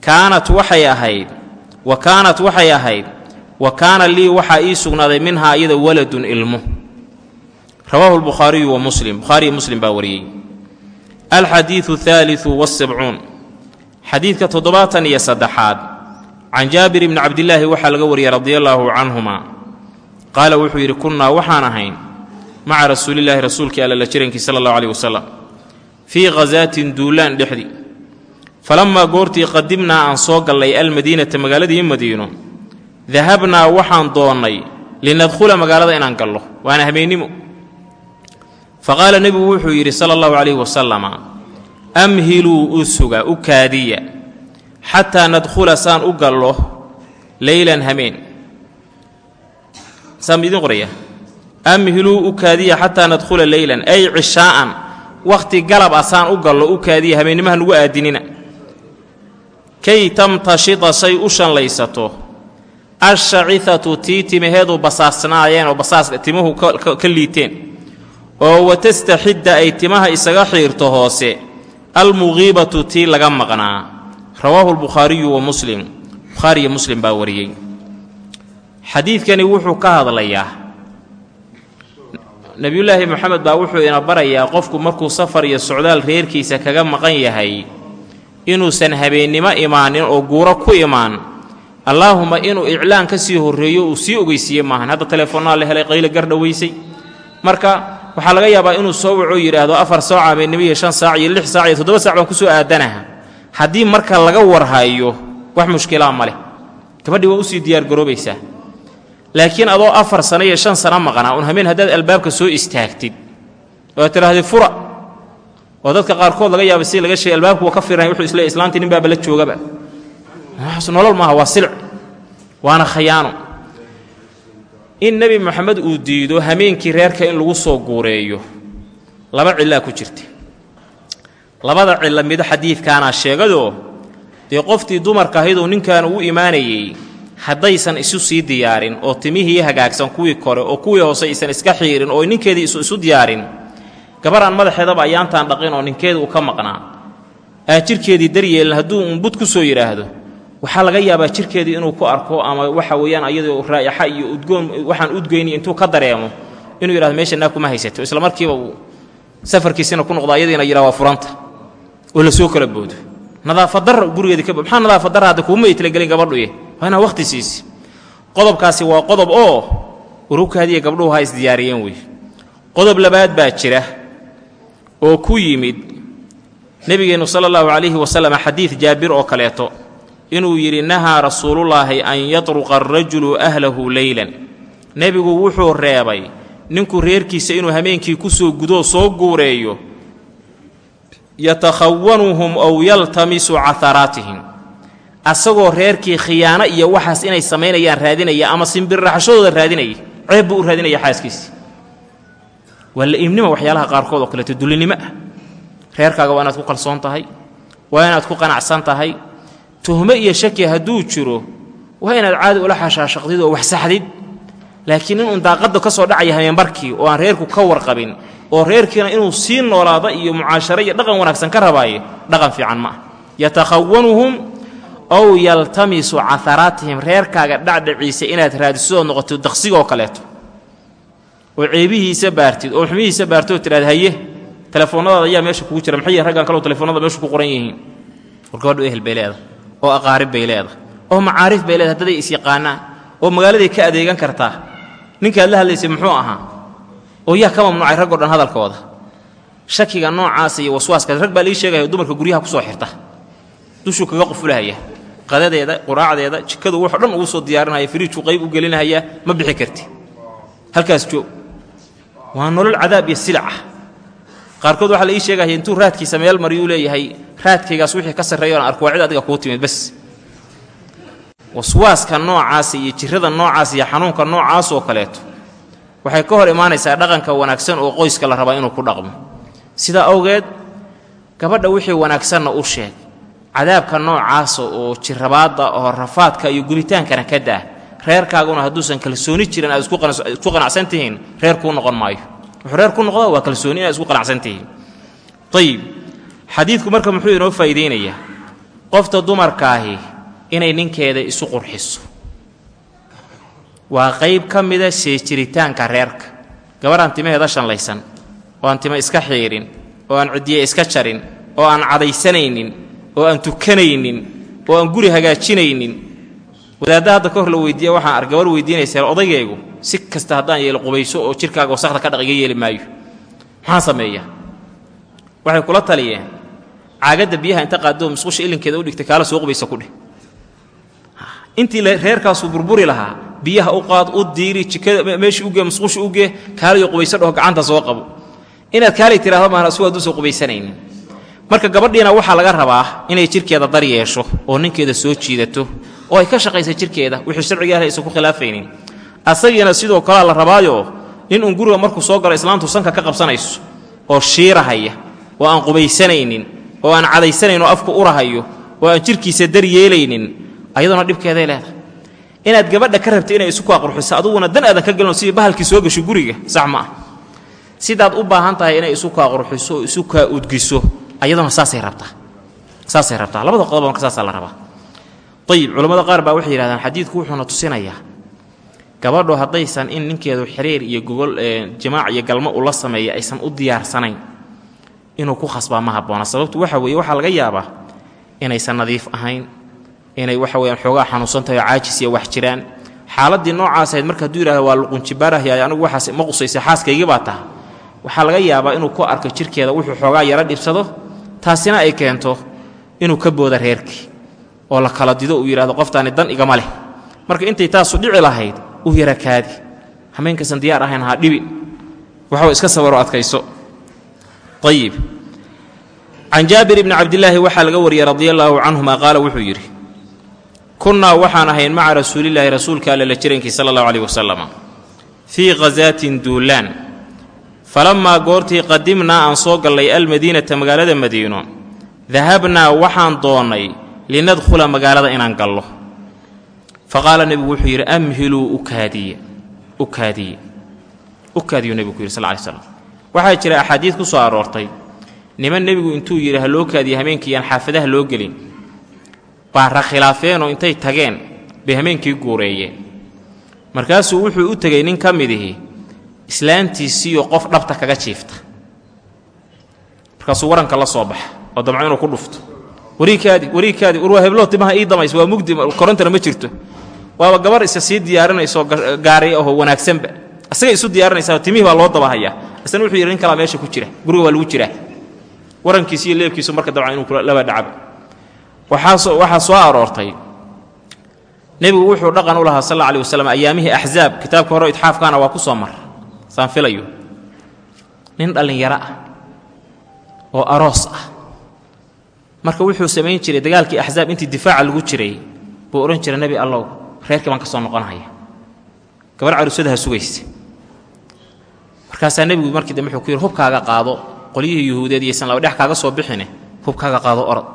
kaanat waxay ahayd wa kaanat waxay ahayd wa kaana lii waxaa ii sugnaaday minhaa iyada waladun ilmo rawaahu lbukhaariyu wa muslim. Bukhaariyo muslim baa wariyey alxadiidu aaliu wasabcuun xadiidka toddobaatan iyo saddexaad can jaabir ibni cabdilaahi waxaa laga wariyey radia allaahu canhuma qaala wuxuu yidhi kunnaa waxaan ahayn maca rasuulilaahi rasuulkii alla la jirankii sala allahu aleyh wasalam fii khasaatin duulaan dhexdii falammaa goortii qadimnaa aan soo gallay almadiinata magaaladii madiino dahabnaa waxaan doonnay linadkhula magaalada inaan gallo waana habeennimo fa qaala nebigu wuxuu yidhi sala allahu calayhi wasalama amhiluu u suga u kaadiya xataa nadkhula saan u gallo leylan hameen. Saan idiin qoraya. Amhiluu u kaadiya xataa nadkhula leylan ay cishaa'an wakhti galab ah saan u gallo u kaadiya habeennimaha nugu aadinina. Kay tamtashida say u shanlaysato? Ashacithatu tii timaheedu basaasnaayeen oo basaas timuhu ka liiteen oo watastaxidda ay timaha isaga xiirto hoose almuqiibatu tii laga maqnaa. Rawaahu lbukhaariyu wa muslim. Bukhaari iyo muslim baa wariyey. Xadiidkani wuxuu ka hadlayaa. Nebiyullaahi moxamed baa wuxuu ina barayaa qofku markuu safar iyo socdaal reerkiisa kaga maqan yahay inuusan habeennimo imaanin oo guuro ku imaan. Allaahuma inuu iclaan ka sii horreeyo uu sii ogeysiiye maahan. Hadda telefoonnaa la helay qayle gardhowaysay marka waxaa laga yaabaa inuu soo wacoo yidhaahdo afar saac habeennimo iyo shan saac iyo lix saac iyo toddoba sac baan ku soo aadanaha. Haddii marka laga warhayo wax mushkilaa ma leh. Gabadhii waa u sii diyaargaroobaysaa laakiin adoo afar sano iyo shan sano maqnaa un hameen haddaad albaabka soo istaagtid oo tidhahdid fura. Oo dadka qaarkood laga yaaba si laga sheegay albaabku waa ka firanay wuxuu isleey islaantii nin baaba la joogaba. Nolol maaha waa silic waana khayaano in nebi moxamed uu diido hameenkii reerka in lagu soo guureeyo. Laba cillaa ku jirta labada cillo mido xadiidkaanaa sheegadoo dee qoftii dumarka ahaydoo ninkan uu imaanayey haddaysan isu sii diyaarin oo timihii hagaagsan kuwii kore oo kuwii hoose aysan iska xiirin oo ninkeedii isu isu diyaarin gabaraan madaxeedaba ayaantaan dhaqin oo ninkeeda uu ka maqnaa. Aa jirkeedii daryeelin hadduu umbud ku soo yidhaahdo waxaa laga yaabaa jirkeedii inuu ku arko ama waxa weeyaan ayadoo raa'ixa iyo udgoon waxaan udgoyni intuu ka dareemo inuu yidhahdo meesha naa kuma haysato. Isla markiiba uu safarkiisina ku noqdo ayadiina yidhaha waa furanta. Oo la kala boodo. Nadaafaddarra gurigeedii ka maxaa nadaafaddarra hadda kuuma ay gabadhuye waa inaa wakhti siisi qodobkaasi waa qodob oo urugkaadiiyo gabdhuhu ha isdiyaariyeen wey. Qodob labaad baa jira oo ku yimid nebigeennu sala allahu calayhi wasalam xadiid jaabir oo kaleeto inuu yidhi nahaa rasuulullaahi an yatruqa arajulu ahlahu leylan nebigu wuxuu reebay ninku reerkiisa inuu hameenkii ku soo gudoo soo guureeyo yatakhawanuhum ow yaltamisu caharaatihim asagoo reerkii khiyaano iyo waxaas inay samaynayaan raadinaya ama simbirraxashadooda raadinaya ceeb buu u raadinaya xaaskiisi. Waa la'iimnima waxyaalaha qaarkood oo kaleeto dullinimo ah reerkaaga waa inaad ku kalsoon tahay waa inaad ku qanacsan tahay tuhmo iyo shaki hadduu jiro waa inaad caadi ula xashaashaqdid oo wax saxdid. Laakiin inuu daaqadda ka soo dhacaya hameenbarkii oo aan reerku ka warqabin oo reerkiina inuu sii noolaado iyo mucaasharo iyo dhaqan wanaagsan ka rabaaye dhaqan fiican ma ah yatakhawanuhum ow yaltamisu caharaatihim reerkaaga dhacdhaciisa inaad raadisidoo noqoto daqsigoo kaleeto. Oo ceebihiisa baartid oo xumihiisa baartoo tidhahda haye telefoonnadaada ayaa meesha kugu jira maxay raggan kaleo telefoonnada meeshu ku qoran yihiin? War gabadhu ehel bay leedahay oo aqaarib bay leedahay oo macaarif bay leedahay haddaday isyaqaanaan oo magaaladay ka adeegan kartaa. Ninkaad la hadlaysay muxuu ahaa? Oo yaa ka mamnuucay raggoo dhan hadalkooda. Shakiga noocaasa iyo waswaaskaas rag baa lii sheegaya dumarka guryaha ku soo xirta. Dushuu kaga qufulahaya qadadeeda quraacdeeda jikadu wuxuu dhan ugu soo diyaarinaya firiijku qayb u gelinahaya ma bixi karti. Halkaas joog. Waa nolol cadaab iyo silac ah qaarkood waxaa la ii sheegaya intuu raadkiisa meel mariyuu leeyahay raadkaygaas wixii ka sarreeyo aan arko waa cid adiga kuu timid bas waswaaska noocaasa iyo jirrada noocaas iyo xanuunka noocaasoo kaleeto waxay ka hor imaanaysaa dhaqanka wanaagsan oo qoyska la rabaa inuu ku dhaqmo. Sidaa awgeed gabadha wixii wanaagsanna u sheeg cadaabka noocaasa oo jirabaadda oo rafaadka iyo gubitaankana ka daa. Reerkaaguna hadduusan kalsooni jirin aad isku qanacsan tihiin reer kuu noqon maayo wuxuu reer ku noqda waa kalsooni inaad isku qanacsan tihiin ayib xadiidku marka muxuu inoo faa'iidaynayaa qofta dumarkaahi inay ninkeeda isu qurxiso. Waa qayb ka mida seejiritaanka reerka. Gabadhaan timaheeda shanlaysan oo aan timo iska xiidhin oo aan ciddiye iska jarin oo aan cadaysanaynin oo aan tukanaynin oo aan guri hagaajinaynin. Wadaadda hadda ka hor la weydiiya waxaan ar gabar weydiinaysaa odaygaygu si kasta haddaan yeelo qubayso oo jirkaaga wasakda ka dhaq iga yeeli maayo maxaan sameeyaa waxay kula taliyeen caagadda biyaha inta qaadoo musqusha ilinkeeda u dhigtay kaala soo qubaysa ku dheh. Intii reerkaasuu burburi lahaa biyaha u qaad u diiri jikada meeshii ugee musqusha ugee kaalayo qubayso dhaho gacanta soo qabo. Inaad kaalay tiraahdo maana asugu hadduusan qubaysanaynin. Marka gabadhiina waxaa laga rabaa inay jirkeeda dar yeesho oo ninkeeda soo jiidato oo ay ka shaqaysa jirkeeda wixii sharciga ah aysan ku khilaafaynin asagiina sidoo kalea la rabaayo nin uun guriga markuu soo galo islaantu sanka ka qabsanayso oo shiirahaya oo aan qubaysanaynin oo aan cadaysanayn oo afku urahayo oo aan jirkiisa dar yeelaynin ayadoona dhibkeeday leedahay. Inaad gabadha ka rabta inay isu kaa qurxiso dan aadan ka gelino sidii bahalkii soo gasho guriga sax ma ah. Sidaad u baahan tahay inay isu kaa qurxiso oo isu kaa udgiso ayaduna saasay rabtaa. Saasay rabtaa. Labada qodob marka saasaa la rabaa. Ayib culammada qaar baa waxay yidhahdaan xadiidku wuxuuna tusinayaa gabadhu haddaysan in ninkeedu xiriir iyo gogol jimaac iyo galmo ula sameeya aysan u diyaarsanayn inuu ku khasbaa ma habboona. Sababtu waxa weeye waxaa laga yaabaa inaysan nadiif ahayn inay waxa weyaan xoogaa xanuunsan tahay oo caajis iyo wax jiraan. Xaaladdii noocaas ahayd marka hadduu yidhahdo waa luqunjibaarahyaay anigu waxaas ma qusaysa xaaskaygii baa taha. Waxaa laga yaabaa inuu ku arko jirkeeda wuxuu xoogaa yaro dhibsado taasina ay keento inuu ka booda reerkii oo la kala dido uu yidhahdo qoftaani dan igama leh. Marka intay taasu dhici lahayd u yara kaadi. Hameenkaysan diyaar ahayn haa dhibi. Waxuu iska sabaroo adkayso. Ayib can jaabir ibni cabdilaahi waxaa laga wariyey radia allaahu canhuma qaala wuxuu yidhi kunnaa waxaan ahayn maca rasuulilaahi rasuulka alle la jirankii sala allahu caleyh wasalam fii khasaatin duulaan. Falammaa goortii qadimnaa aan soo gallay almadiinata magaalada madiino dahabnaa waxaan doonnay linadkhula magaalada inaan gallo fa qaala nebigu wuxuu yidhi amhiluu ukaadiye ukaadiye ukaadiyuu nebigu ku yidhi sal lay slam waxaa jira axaadiid ku soo aroortay. Niman nebigu intuu yidhi ha loo kaadiye hameenkii aan xaafadaha loo gelin baara khilaafeenoo intay tageen bay hameenkii guureeyeen. Markaasuu wuxuu u tegey nin ka midihi islaantiisiiyo qof dhabta kaga jiifta. Markaasuu waranka la soo baxa oo damco inuu ku dhufto. Wariikaadi wariikaadi war waa hebloo timaha ii damaysa waa mugdi korontana ma jirto waaba gabar isa sii diyaarinaysaoo gaaray ahoo wanaagsanba. Asagay isu diyaarinaysaa timihii baa loo dabahayaa. Isna wuxuu yidhi nin kalaa meesha ku jira guriga waa lagu jiraa. Warankiisi iyo leebkiisu marka dabcan inuu laba dhacba waxaa soo aroortay. Nebigu wuxuu dhaqan u lahaa sal alih wasalam ayaamihii axzaab kitaabka hore itxaafkaana waa ku soo mar. Saan filayo. Nin dhallinyaro ah oo aroos ah. Marka wuxuu samayn jiray dagaalkii axzaab intii difaaca lagu jiray buu odhan jiray nebi allow reerkii baan ka soo noqonhaya gabar caruusadaha sugaysa. Markaasaa nebigu markii dambe wuxuu ku yidhi hubkaaga qaado qolyihii yuhuudeed iyaysan laba dhex kaaga soo bixine hubkaaga qaado orod.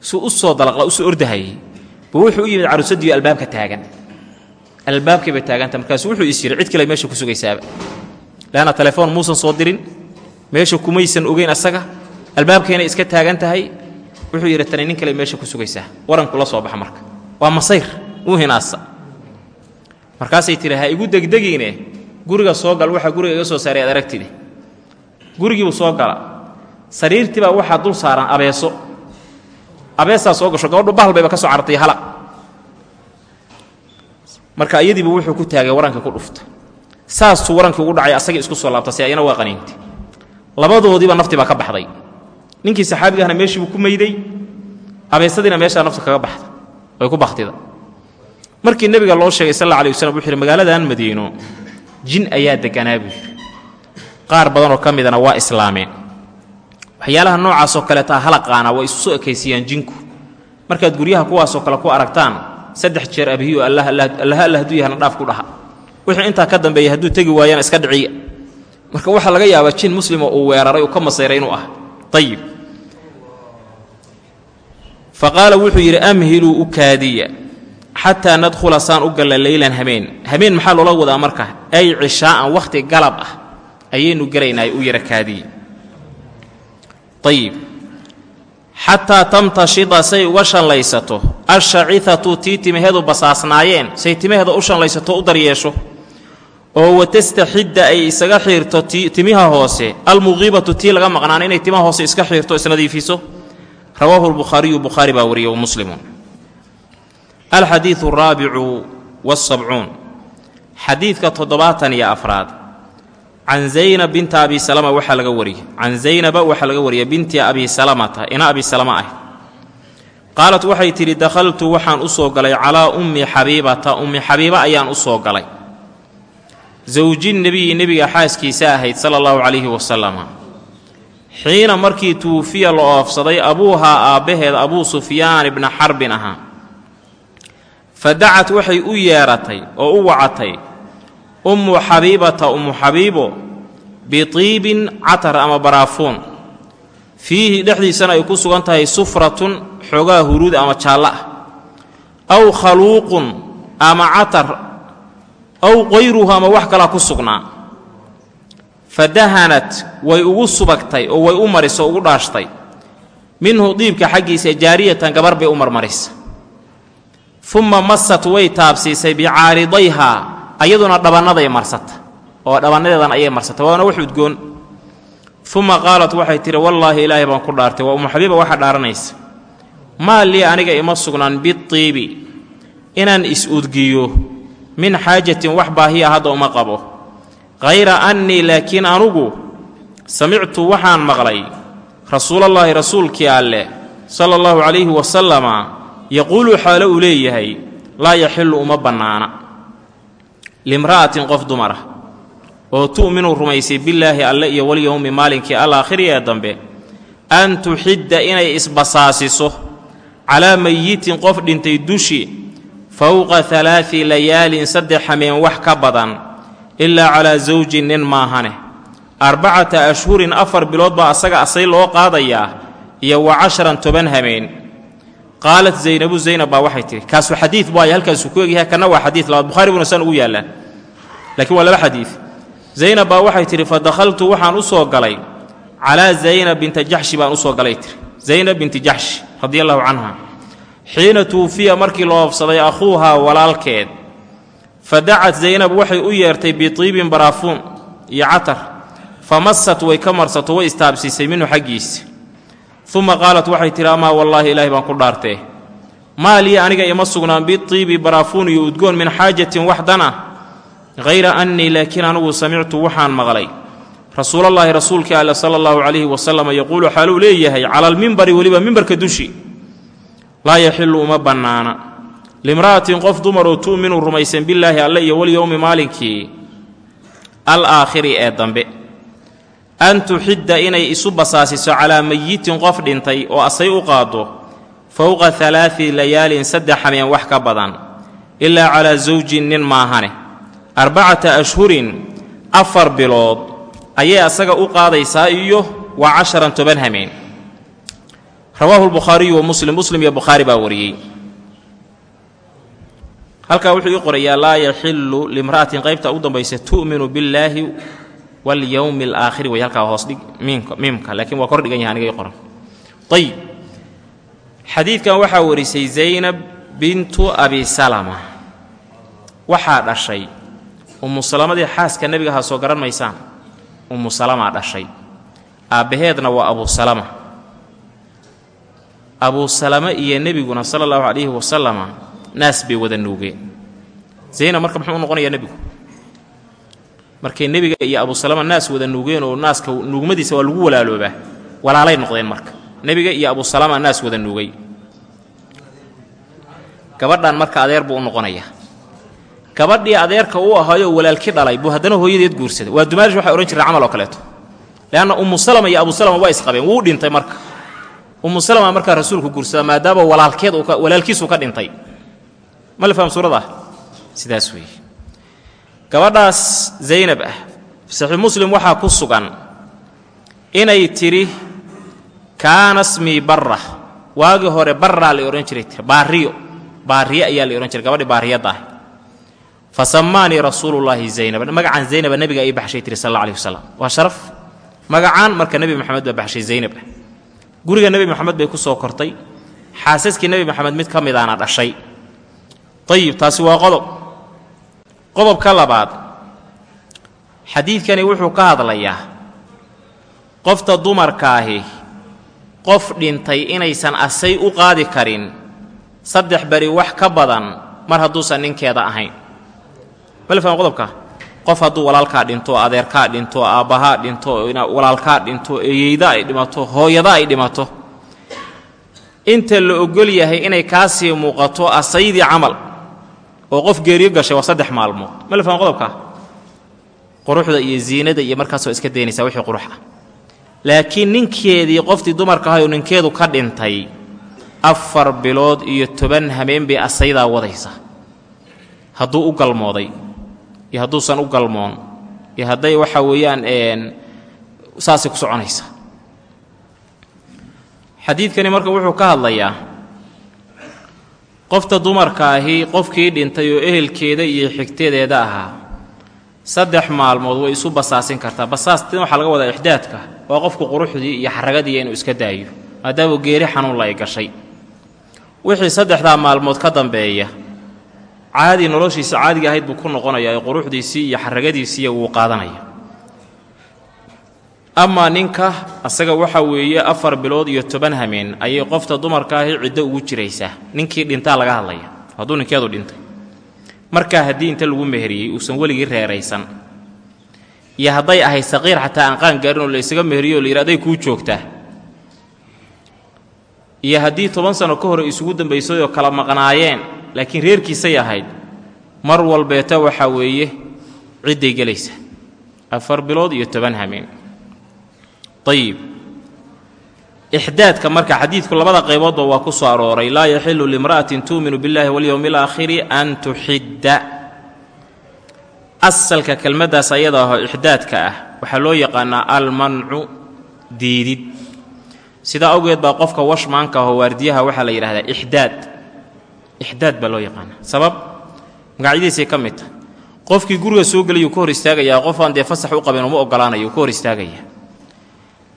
Suu u soo dalaqla u soo ordahayey buu wuxuu u yimid caruusadiiyo albaabka taagan. Albaabkii bay taaganta markaasuu wuxuu is cid kale meesha ku sugaysaaba. Leanna telefoon muusan soo dirin meesha kumaysan ogeyn asaga albaabkaynay iska taagan tahay. Wuxuu yidhi tani nin kale meesha ku sugaysaa waranku la soo baxa marka. Waa masayr uu hinaasa. Markaasay tihi ha igu degdegiine guriga soo gal waxaa guriga iga soo saaray ad aragtide gurigiibuu soo gala sariirtii baa waxaa dul saaran abeeso. Abeesaa soo gasho gabadhu bahal bayba ka soo cartay hala. Marka iyadiibu wuxuu ku taagay warankii ku dhufta. Saasuu warankii ugu dhacay asagii isku soo laabta si ayana waa qaniintay labadoodiiba naftii baa ka baxday. Ninkii saxaabigahna meeshiibuu ku mayday. Abeesadiina meeshaa nafta kaga baxda ay ku baktida markii nebiga loo sheegay sal alla alay waslam wuxu yidhi magaaladan madiino jin ayaa deganaa buu yidhi. Qaar badanoo ka midana waa islaameen waxyaalaha noocaasoo kaleetaa halaqaana way isu soo ekaysiiyaan jinku. Markaad guryaha kuwaasoo kale ku aragtaan saddex jeer abhiyo allaha alla hadduu yahana dhaaf ku dhaha. Wixii intaa ka dambeeya hadduu tegi waayana iska dhiciya marka waxaa laga yaabaa jin muslima uu weeraray uu ka masayray inuu ah ayib fa qaala wuxuu yidhi amhiluu u kaadiya xataa nadkhula saan u galla leylan hameen. Hameen maxaa loola wadaa marka? Ay cishaa'an wakhti galab ah. Ayaynu gelaynaa u yara kaadiya ayib xataa tamtashida say uga shallaysato ashacitatu tii timaheedu basaasnaayeen. Say timaheeda u shallaysato u daryeesho. Oo watastaxidda ay isaga xiirto timiha hoose. Almuqiibatu tii laga maqnaana inay timaha hoose iska xiirto isnadiifiso. Rawaahu lbukhaariyu bukhaari baa wariyey wa muslimun alxadiidu araabicu waasabcuun xadiidka toddobaatan iyo afraad can zaynab binta abi salama waxaa laga wariyey can zaynaba waxaa laga wariyay binti abi salamata ina abi salama ah qaalat waxay tidhi dakhaltu waxaan u soo galay calaa ummi xabiibata ummi xabiiba ayaan u soo galay zawji nebiyi nebiga xaaskiisa ahayd sala allahu calayhi wasalama xiina markii tuufiya la oofsaday abuuhaa aabbaheed abuu sufyaan ibna xarbin ahaa fa dacat waxay u yeeratay oo u wacatay ummu xabiibata ummu xabiibo bitiibin catar ama baraafuun. Fiihi dhexdiisana ay ku sugan tahay sufratun xoogaa huruud ama jaallo ah. Aw khaluuqun ama catar aw qayruhu ama wax kalaa ku sugnaa. Fa dahanat way ugu subagtay oo way u mariso ugu dhaashtay. Minhu diibka xaggiisa jaariyatan gabar bay u marmarisa uma masat way taabsiisay bicaaridayhaa ayaduna dhabannaday marsata oo dhabannadeedan ayay marsata waana wax udgoon uma qaalat waxay tidhi wallaahi ilaahay baan ku dhaartay. Waa umu xabiiba waxa dhaaranaysa. Maa lii aniga ima sugnaan biiibi inaan is-udgiyo min xaajatin wax baahiya hadda uma qabo. Hayra annii laakiin anugu samictu waxaan maqlay rasuulallaahi rasuulkii alleh sala allahu calayhi wasalama yaquulu xaalo uu leeyahay laa yaxillu uma bannaana. Limra'atin qof dumara oo tu'minu rumaysay billaahi alle iyo walyowmi maalinkii alaakhiri ee dambe an tuxidda inay isbasaasiso calaa mayitin qof dhintay dushi fowqa halaadi layaalin saddex hameen wax ka badan ilaa calaa sawjin nin maahane. Arbacata ashhurin afar bilood baa asaga asay loo qaadayaa iyo wa casharan toban hameen qaalat zaynabu zaynab baa waxay tihi kaasu xadiid bu ay halkaasuu ku egyahay? Kana waa xadiid labaad. Bukhari buna san ugu yaallaan. Lakiin waa laba xadiid. Zaynab baa waxay tidhi fa dakhaltu waxaan u soo galay calaa zaynab binta jaxshi baan u soo galay tiri zaynab binti jaxshi radia allahu canha. Xiina tuufiya markii la oofsaday akhuuhaa walaalkeed fa dacat zaynab waxay u yeertay bitiibin baraafuun iyo catar. Fa masat way ka marsato way istaabsiisay minhu xaggiisa uma qaalat waxay tidhi amaa wallaahi ilaahay baan ku dhaartee maa aniga ima sugnaan bitiibi baraafuun iyo udgoon min xaajatin wax dan ah hayra annii laakiin anugu samictu waxaan maqlay rasuulallaahi rasuulkii alle sala allahu calayhi wasalam yaquulu xaaluu leeyahay cala almimbari weliba mimbarka dushi laa yaxillu uma bannaana limra'atin qof dumaroo tu'minu rumaysan billaahi alle iyo walyowmi maalinkii al aakhiri ee dambe an tuxidda inay isu basaasiso calaa mayitin qof dhintay oo asay u qaaddo fowqa halaadi layaalin saddex hameen wax ka badan ilaa calaa sawjin nin maahane. Arbacata ashhurin afar bilood ayay asaga u qaadaysaa iyo waa casharan toban hameen rawaahu lbukhaariyu wa muslim iyo bukhaari baa wariyey. Halkaa wuxuu ii qorayaa laa yaxillu limra'atin. Qaybta ugu dambaysa tu'minu billaahi walyowmi alaakhiri way halkaa hoos dhig miimka laakiin waa kor dhigan yahay aniga ii qoran. Ayib xadiidkan waxaa warisay zaynab bintu abi salama. Waxaa dhashay ummu salamadii xaaska nebiga ahaa soo garan maysaan. Ummu salamaa dhashay aabbaheedna waa abu salama. Abuu salama iyo nebiguna sala allahu calayhi wasalama naas bay wada nuugeen. Zaynab marka muxuu u noqonayaa nebigu markay nebiga iyo abu salama naas wada nuugeen oo naaska nuugmadiisa waa lagu walaaloobaa. Walaalay noqdeen marka. Nebiga iyo abu salama naas wada nuugay. Gabadhan marka adeer buu u noqonayaa gabadhii adeerka uu ahaayo walaalki dhalay buu haddana hooyadeed guursaday waa dumaalish waxay odhan jireen camal oo kaleeto. Leanna ummu salama iyo abu salama waa isqabeen. Wuu dhintay marka. Ummu salama markaa rasuulku guursada maadaama walaalkeed walaalkiisuu ka dhintay. Ma la faham suurada? Sidaas weeye gabadhaas zaynab ah saxiix muslim waxaa ku sugan inay tidhi kaana smii barra. Waagii hore barraa la odhan jiray baariyo baariye ayaa la odhan jiray gabadhii baariyadda ah. Rasuulullaahi zaynaba magacaan zaynaba nebiga ay baxshay tiri sal alla wasalam waa sharaf. Magacaan marka nebi moxamed baa baxshay zaynab ah. Guriga nebi moxamed bay ku soo kortay. Xaasaskii nebi moxamed mid ka midaana dhashay. Ayib taasi waa qodob qodobka labaad. Xadiidkani wuxuu ka hadlayaa qofta dumarkaahi qof dhintay inaysan asay u qaadi karin saddex beri wax ka badan mar hadduusan ninkeeda ahayn. Ma la faham qodobka? Qof hadduu walaalkaa dhinto adeerkaa dhinto aabbahaa dhinto walaalkaa dhinto eeyeyda ay dhimato hooyada ay dhimato. Inta la ogol yahay inay kaasii muuqato asaydii camal oo qof geeriyo gashay waa saddex maalmood. Ma la faham qodobka? Quruxda iyo ziinada iyo markaas waa iska daynaysaa wixii qurux ah laakiin ninkeedii qoftii dumarka ahayoo ninkeedu ka dhintay afar bilood iyo toban hameen bay asaydaa wadaysa. Hadduu u galmooday iyo hadduusan u galmoon iyo hadday waxa weeyaan saasay ku soconaysa. Xadiidkani marka wuxuu ka hadlayaa qofta dumarka ahi qofkii dhintay oo ehelkeeda iyo xigtadeeda ahaa saddex maalmood way isu basaasin kartaa. Basaastin waxaa laga wadaa ixdaadka waa qofku quruxdii iyo xaragadii inuu iska daayo maadaamuu geeri xanuunla ay gashay. Wixii saddexdaa maalmood ka dambeeya caadi noloshiisa caadiga ahayd buu ku noqonayaa ee quruxdiisii iyo xaragadiisiiya wuu qaadanaya amaa ninka asaga waxa weeye afar bilood iyo toban hameen ayay qofta dumarka ahi ciddo ugu jiraysaa ninkii dhintaa laga hadlaya hadduu ninkeedu dhintay. Markaa haddii inta lagu meheriyey uusan weligii reeraysan iyo hadday ahay saqiir xataa aan qaan gaarin oo la ysaga meheriyo la yidhi aday kuu joogtaa. Iyo haddii toban sano ka hore isugu dambaysay oo kala maqnaayeen laakiin reerkiisay ahayd mar walbeeta waxaa weeye cidday gelaysa. Afar bilood iyo toban hameen ayib ixdaadka marka xadiidku labada qayboodba waa ku soo arooray. Laa yaxilu limra'atin tuuminu biاllahi walyowmi alaakhiri an tuxidda asalka kelmaddaas ayada aho ixdaadka ah waxaa loo yaqaanaa almancu diidid. Sidaa awgeed baa qofka washmaanka aho waardiyaha waxaa la yidhahdaa ixdaad. Ixdaad baa loo yaqaanaa. Sabab? Magacyadiisay ka mid tahay qofkii guriga soo gelayuu ka hor istaagayaa qofaan dee fasax u qabin uma ogolaanayo uu ka hor istaagaya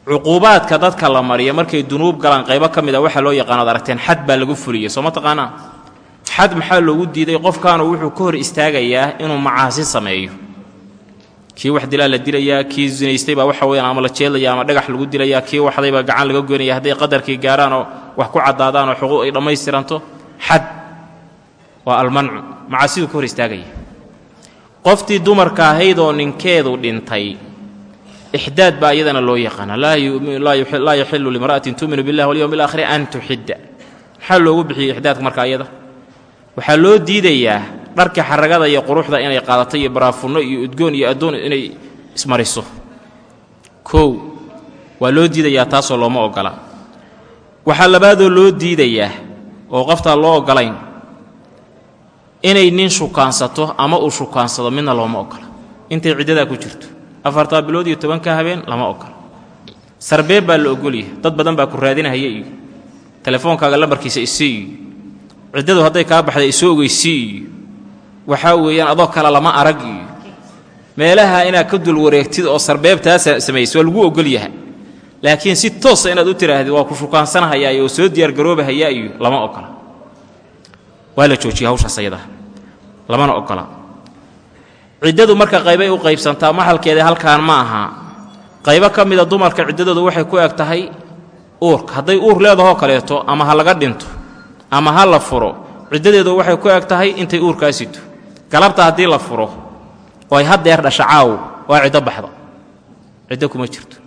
cuquubaadka dadka la mariya markay dunuub galaan qaybo ka mid a waxaa loo yaqaanaad aragteen xad baa lagu fuliyey soo ma taqaanaa? Xad maxaa loogu diiday qofkaanu wuxuu ka hor istaagayaa inuu macaasi sameeyo? Kii wax dilaa la dilayaa kii zinaystay baa waxa weyaan ama la jeedlaya ama dhagax lagu dilayaa kii waxdaybaa gacan laga goynaya hadday qadarkii gaaraanoo wax ku caddaadaanoo xuquuq ay dhammaystiranto? Xad waa almancu macaasidu ka hor istaagaya. Qoftii dumarka ahayd oo ninkeedu dhintay ixdaad baa iyadana loo yaqaana laa yaxilu limra'atin tuuminu billahi walyowmi alaakhiri an tuxidda maxaa loogu bixiyey ixdaadka marka iyada waxaa loo diidayaa dharka xaragada iyo quruxda inay qaadato iyo baraafunno iyo udgoon iyo addoon inay ismariso kow waa loo diidayaa taasoo looma ogola waxaa labaadoo loo diidayaa oo qoftaa loo ogolayn inay nin shukaansato ama uu shukaansado midna looma ogola intay ciddadaa ku jirto afartaa bilood iyo tobanka habeen lama ogola. Sarbeeb baa la ogolyahay dad badan baa ku raadinahaya iyo telefoonkaaga lambarkiisa isii ciddadu hadday kaa baxday isoo ogeysii waxaa weeyaan adoo kale lama arag iyo meelaha inaad ka dul wareegtid oo sarbeebtaa samaysa waa lagu ogolyaha laakiin si toosa inaad u tidhaahdid waa ku shukaansanahayaa oo soo diyaargaroobahayaa iyo lama ogola. Waa la joojiya hawshaas ayadaa lamana ogola ciddadu marka qaybay u qaybsantaa maxalkeeda halkaan ma aha. Qaybo ka mida dumarka ciddadoodu waxay ku eg tahay uurka. Hadday uur leedahoo kaleeto ama ha laga dhinto ama ha la furo ciddadeedu waxay ku eg tahay intay uurkaa sito. Galabta haddii la furo oo ay haddeer dhasha caaw waa ciddo baxda ciddo kuma jirto.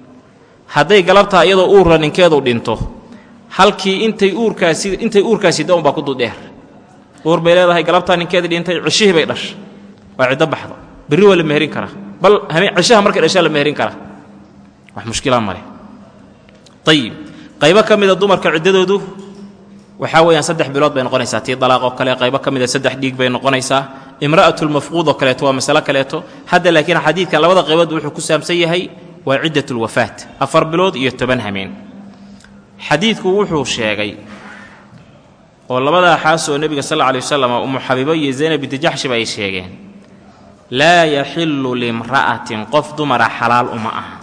Hadday galabtaa iyadoo uurla ninkeedu dhinto halkii intay uurkaasi intay uurkaa sida unbaa ku duldheer uur bay leedahay galabtaa ninkeedii dhintay cishihii bay dhasha waa ciddo baxda berri waa la meherin karaa. Bal cishaha markay dhashaa la meherin karaa. Wax mushkilaa male ayib qaybo ka mida dumarka ciddadoodu waxaa weeyaan saddex bilood bay noqonaysaa. Tii dalaaq oo kale qaybo ka mida saddex dhiig bay noqonaysaa. Imra'atulmafquud oo kaleeto waa masalo kaleeto. Hadda laakiin xadiidkan labada qayboodba wuxuu ku saabsan yahay waa ciddatulwafaat afar bilood iyo toban hameen. Xadiidku wuxuu sheegay oo labadaa xaasoo nebiga sal alla lay wasalam umu xabiibo iyo zaynab binti jaxshiba ay sheegeen laa yaxillu limra'atin qof dumara xalaal uma aha.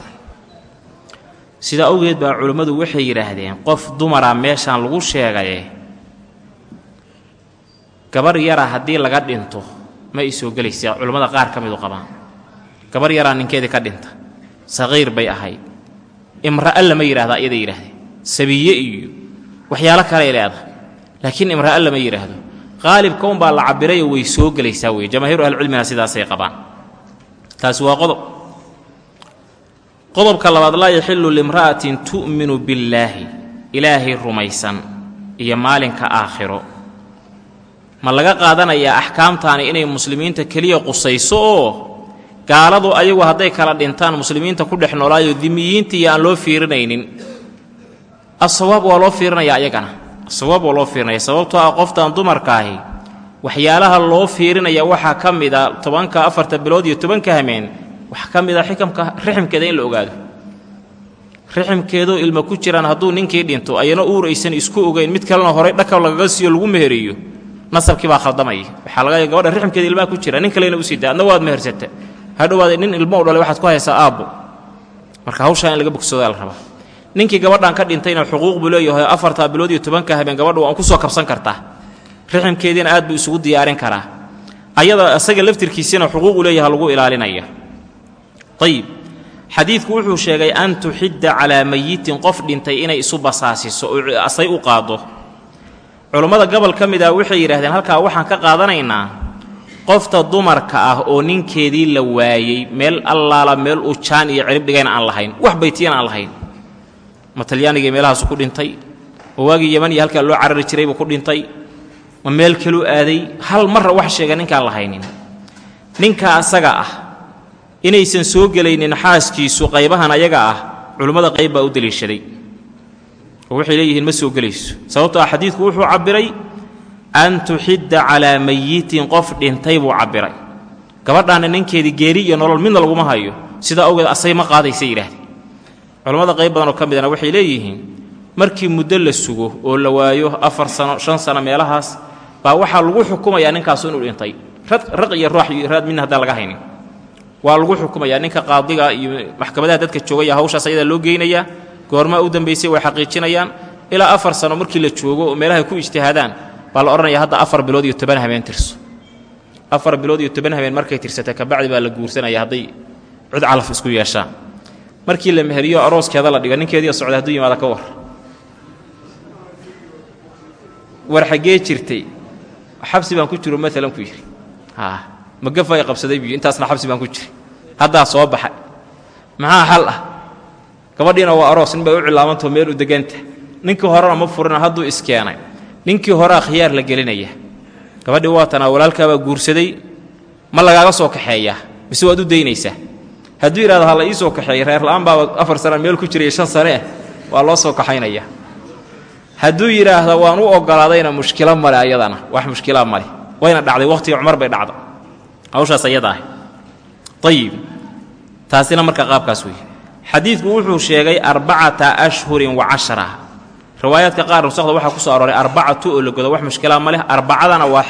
Sidaa awgeed baa culimmadu waxay yidhaahdeen qof dumara meeshaan lagu sheegaye gabar yara haddii laga dhinto ma ay soo gelaysa. Culimmada qaar ka midu qabaan. Gabar yaraa ninkeedii ka dhinta saqiir bay ahayd. Imra'a lama yidhahda iyaday yidhahdeen sabiye iyo waxyaalo kaley leedahay. Laakiin imra'a lama yidhaahdo qaalibka unbaa la cabirayoo way soo gelaysaa weye jamaahiiru ahlicilmina sidaasay qabaan. Taasi waa qodob. Qodobka labaad laa yaxillu limra'atin tu'minu billaahi. Ilaahay rumaysan iyo maalinka aakhiro. Ma laga qaadanayaa axkaamtaani inay muslimiinta keliya qusayso oo gaaladu ayagu hadday kala dhintaan muslimiinta ku dhex noolaayo dimiyiintii aan loo fiirinaynin. Asawaab waa loo fiirinayaa ayagana waa loo fiirinaya sababtoo ah qoftan dumarka ahi waxyaalaha loo fiirinaya waxaa ka mida tobanka afarta bilood iyo tobanka hameen waxaa ka mid a xikamka riximkeeda in la ogaado. Riximkeedoo ilma ku jiraan hadduu ninkii dhinto ayana uur aysan isku ogayn mid kalena horay dhakab lagaga siiyo lagu meheriyo nasabkii baa khaldamaya waxaa laga gabadha rixmkeeda ilmaha ku jira nin kalena u sii daa. Adna waad mehersata hadhowaad nin ilmo u dhalay waxaad ku haysaa aabbo. Marka hawshaa in laga bogsoodaa la rabaa ninkii gabadhan ka dhintayna xuquuq buu leeyahay afartaa bilood iyo tobanka habeen gabadha waan ku soo kabsan kartaa rixmkeediina aad buu isugu diyaarin karaa. Ayada isaga laftirkiisina xuquuqu leeyaha lagu ilaalinaya. Ayib xadiidku wuxuu sheegay an tuxidda calaa mayitin qof dhintay inay isu basaasiso oo asay u qaaddo culummada gobol ka mid ah waxay yidhahdeen halkaa waxaan ka qaadanaynaa qofta dumarka ah oo ninkeedii la waayey meel allaala meel uu jaan iyo cirib dhigayna aan lahayn wax baytiyana aan lahayn ma talyaanigii meelahaasu ku dhintay. Ma waagii yaman iyo halkaa loo carari jiraybuu ku dhintay. Ma meel kaluu aaday? Hal marra wax sheega ninkaan lahaynin ninka asaga ah inaysan soo gelaynin xaaskiisu qaybahan ayaga ah culummada qayb baa u deliishaday oo waxay leeyihiin ma soo gelayso. Sababto ah xadiidku wuxuu cabbiray an tuxidda calaa mayitin qof dhintay buu cabbiray. Gabadhaana ninkeedii geeri iyo nolol midna laguma hayo. Sidaa awgeed asay ma qaadaysa yidhaahdeen culammada qayb badan oo ka midana waxay leeyihiin markii muddo la sugo oo la waayo afar sano shan sano meelahaas baa waxaa lagu xukumayaa ninkaasu inuu dhintay. Raq iyo roox iyo raad midna haddaan laga haynin. Waa lagu xukumayaa ninka qaadiga iyo maxkamadaha dadka joogaya hawshaas ayadaa loo geynayaa goormaa u dambaysay way xaqiijinayaan. Ilaa afar sano markii la joogo oo meelahay ku ijtihaadaan baa la odhanaya hadda afar bilood iyo toban habeen tirso. Afar bilood iyo toban habeen markay tirsata kabacdi baa la guursanaya hadday cud calaf isku yeeshaan markii la meheriyo arooskeeda la dhigo ninkeediiyo socda hadduu yimaada ka war. War xaggee jirtay xabsi baan ku jiro maalan ku yidhi magafay qabsaday biyo intaasna xabsi baan ku jiray. Haddaa soo baxay. Maxaa xal ah? Gabadhiina waa aroos nin bay u cilaamantao meel u deganta ninkii horena ma furina hadduu iskeenay. Ninkii horea khiyaar la gelinaya. Gabadhii waa walaalkaabaa guursaday ma lagaaga soo kaxeeyaa mise waad u daynaysaa hadduu yidhahdo ha la ii soo kaxeeya reerla'aan baaba afar sana meel ku jiraiyo shan saneeh waa loo soo kaxaynaya. Hadduu yidhaahda waan u ogolaadayna mushkilo male ayadana wax mushkilaa male. Wayna dhacday wakhtigii cumar bay dhacda hawshaas ayada ah ayib taasina marka qaabkaas weeye. Xadiidku wuxuu sheegay arbacata ashhurin wa cashra riwaayaadka qaar nusakda waxaa ku soo arooray arbacatu oo la godo wax mushkilaa ma leh. Arbacadana waa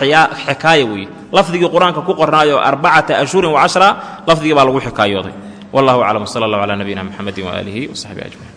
xikaaya weeye. Lafdigii qur'aanka ku qornaayo arbacata ashhurin wa cashra lafdigii baa lagu xikaayooday. Wallahu aclam sala allah calaa nabiyina muxamedin waaalihi wasaxbihi ajmaciin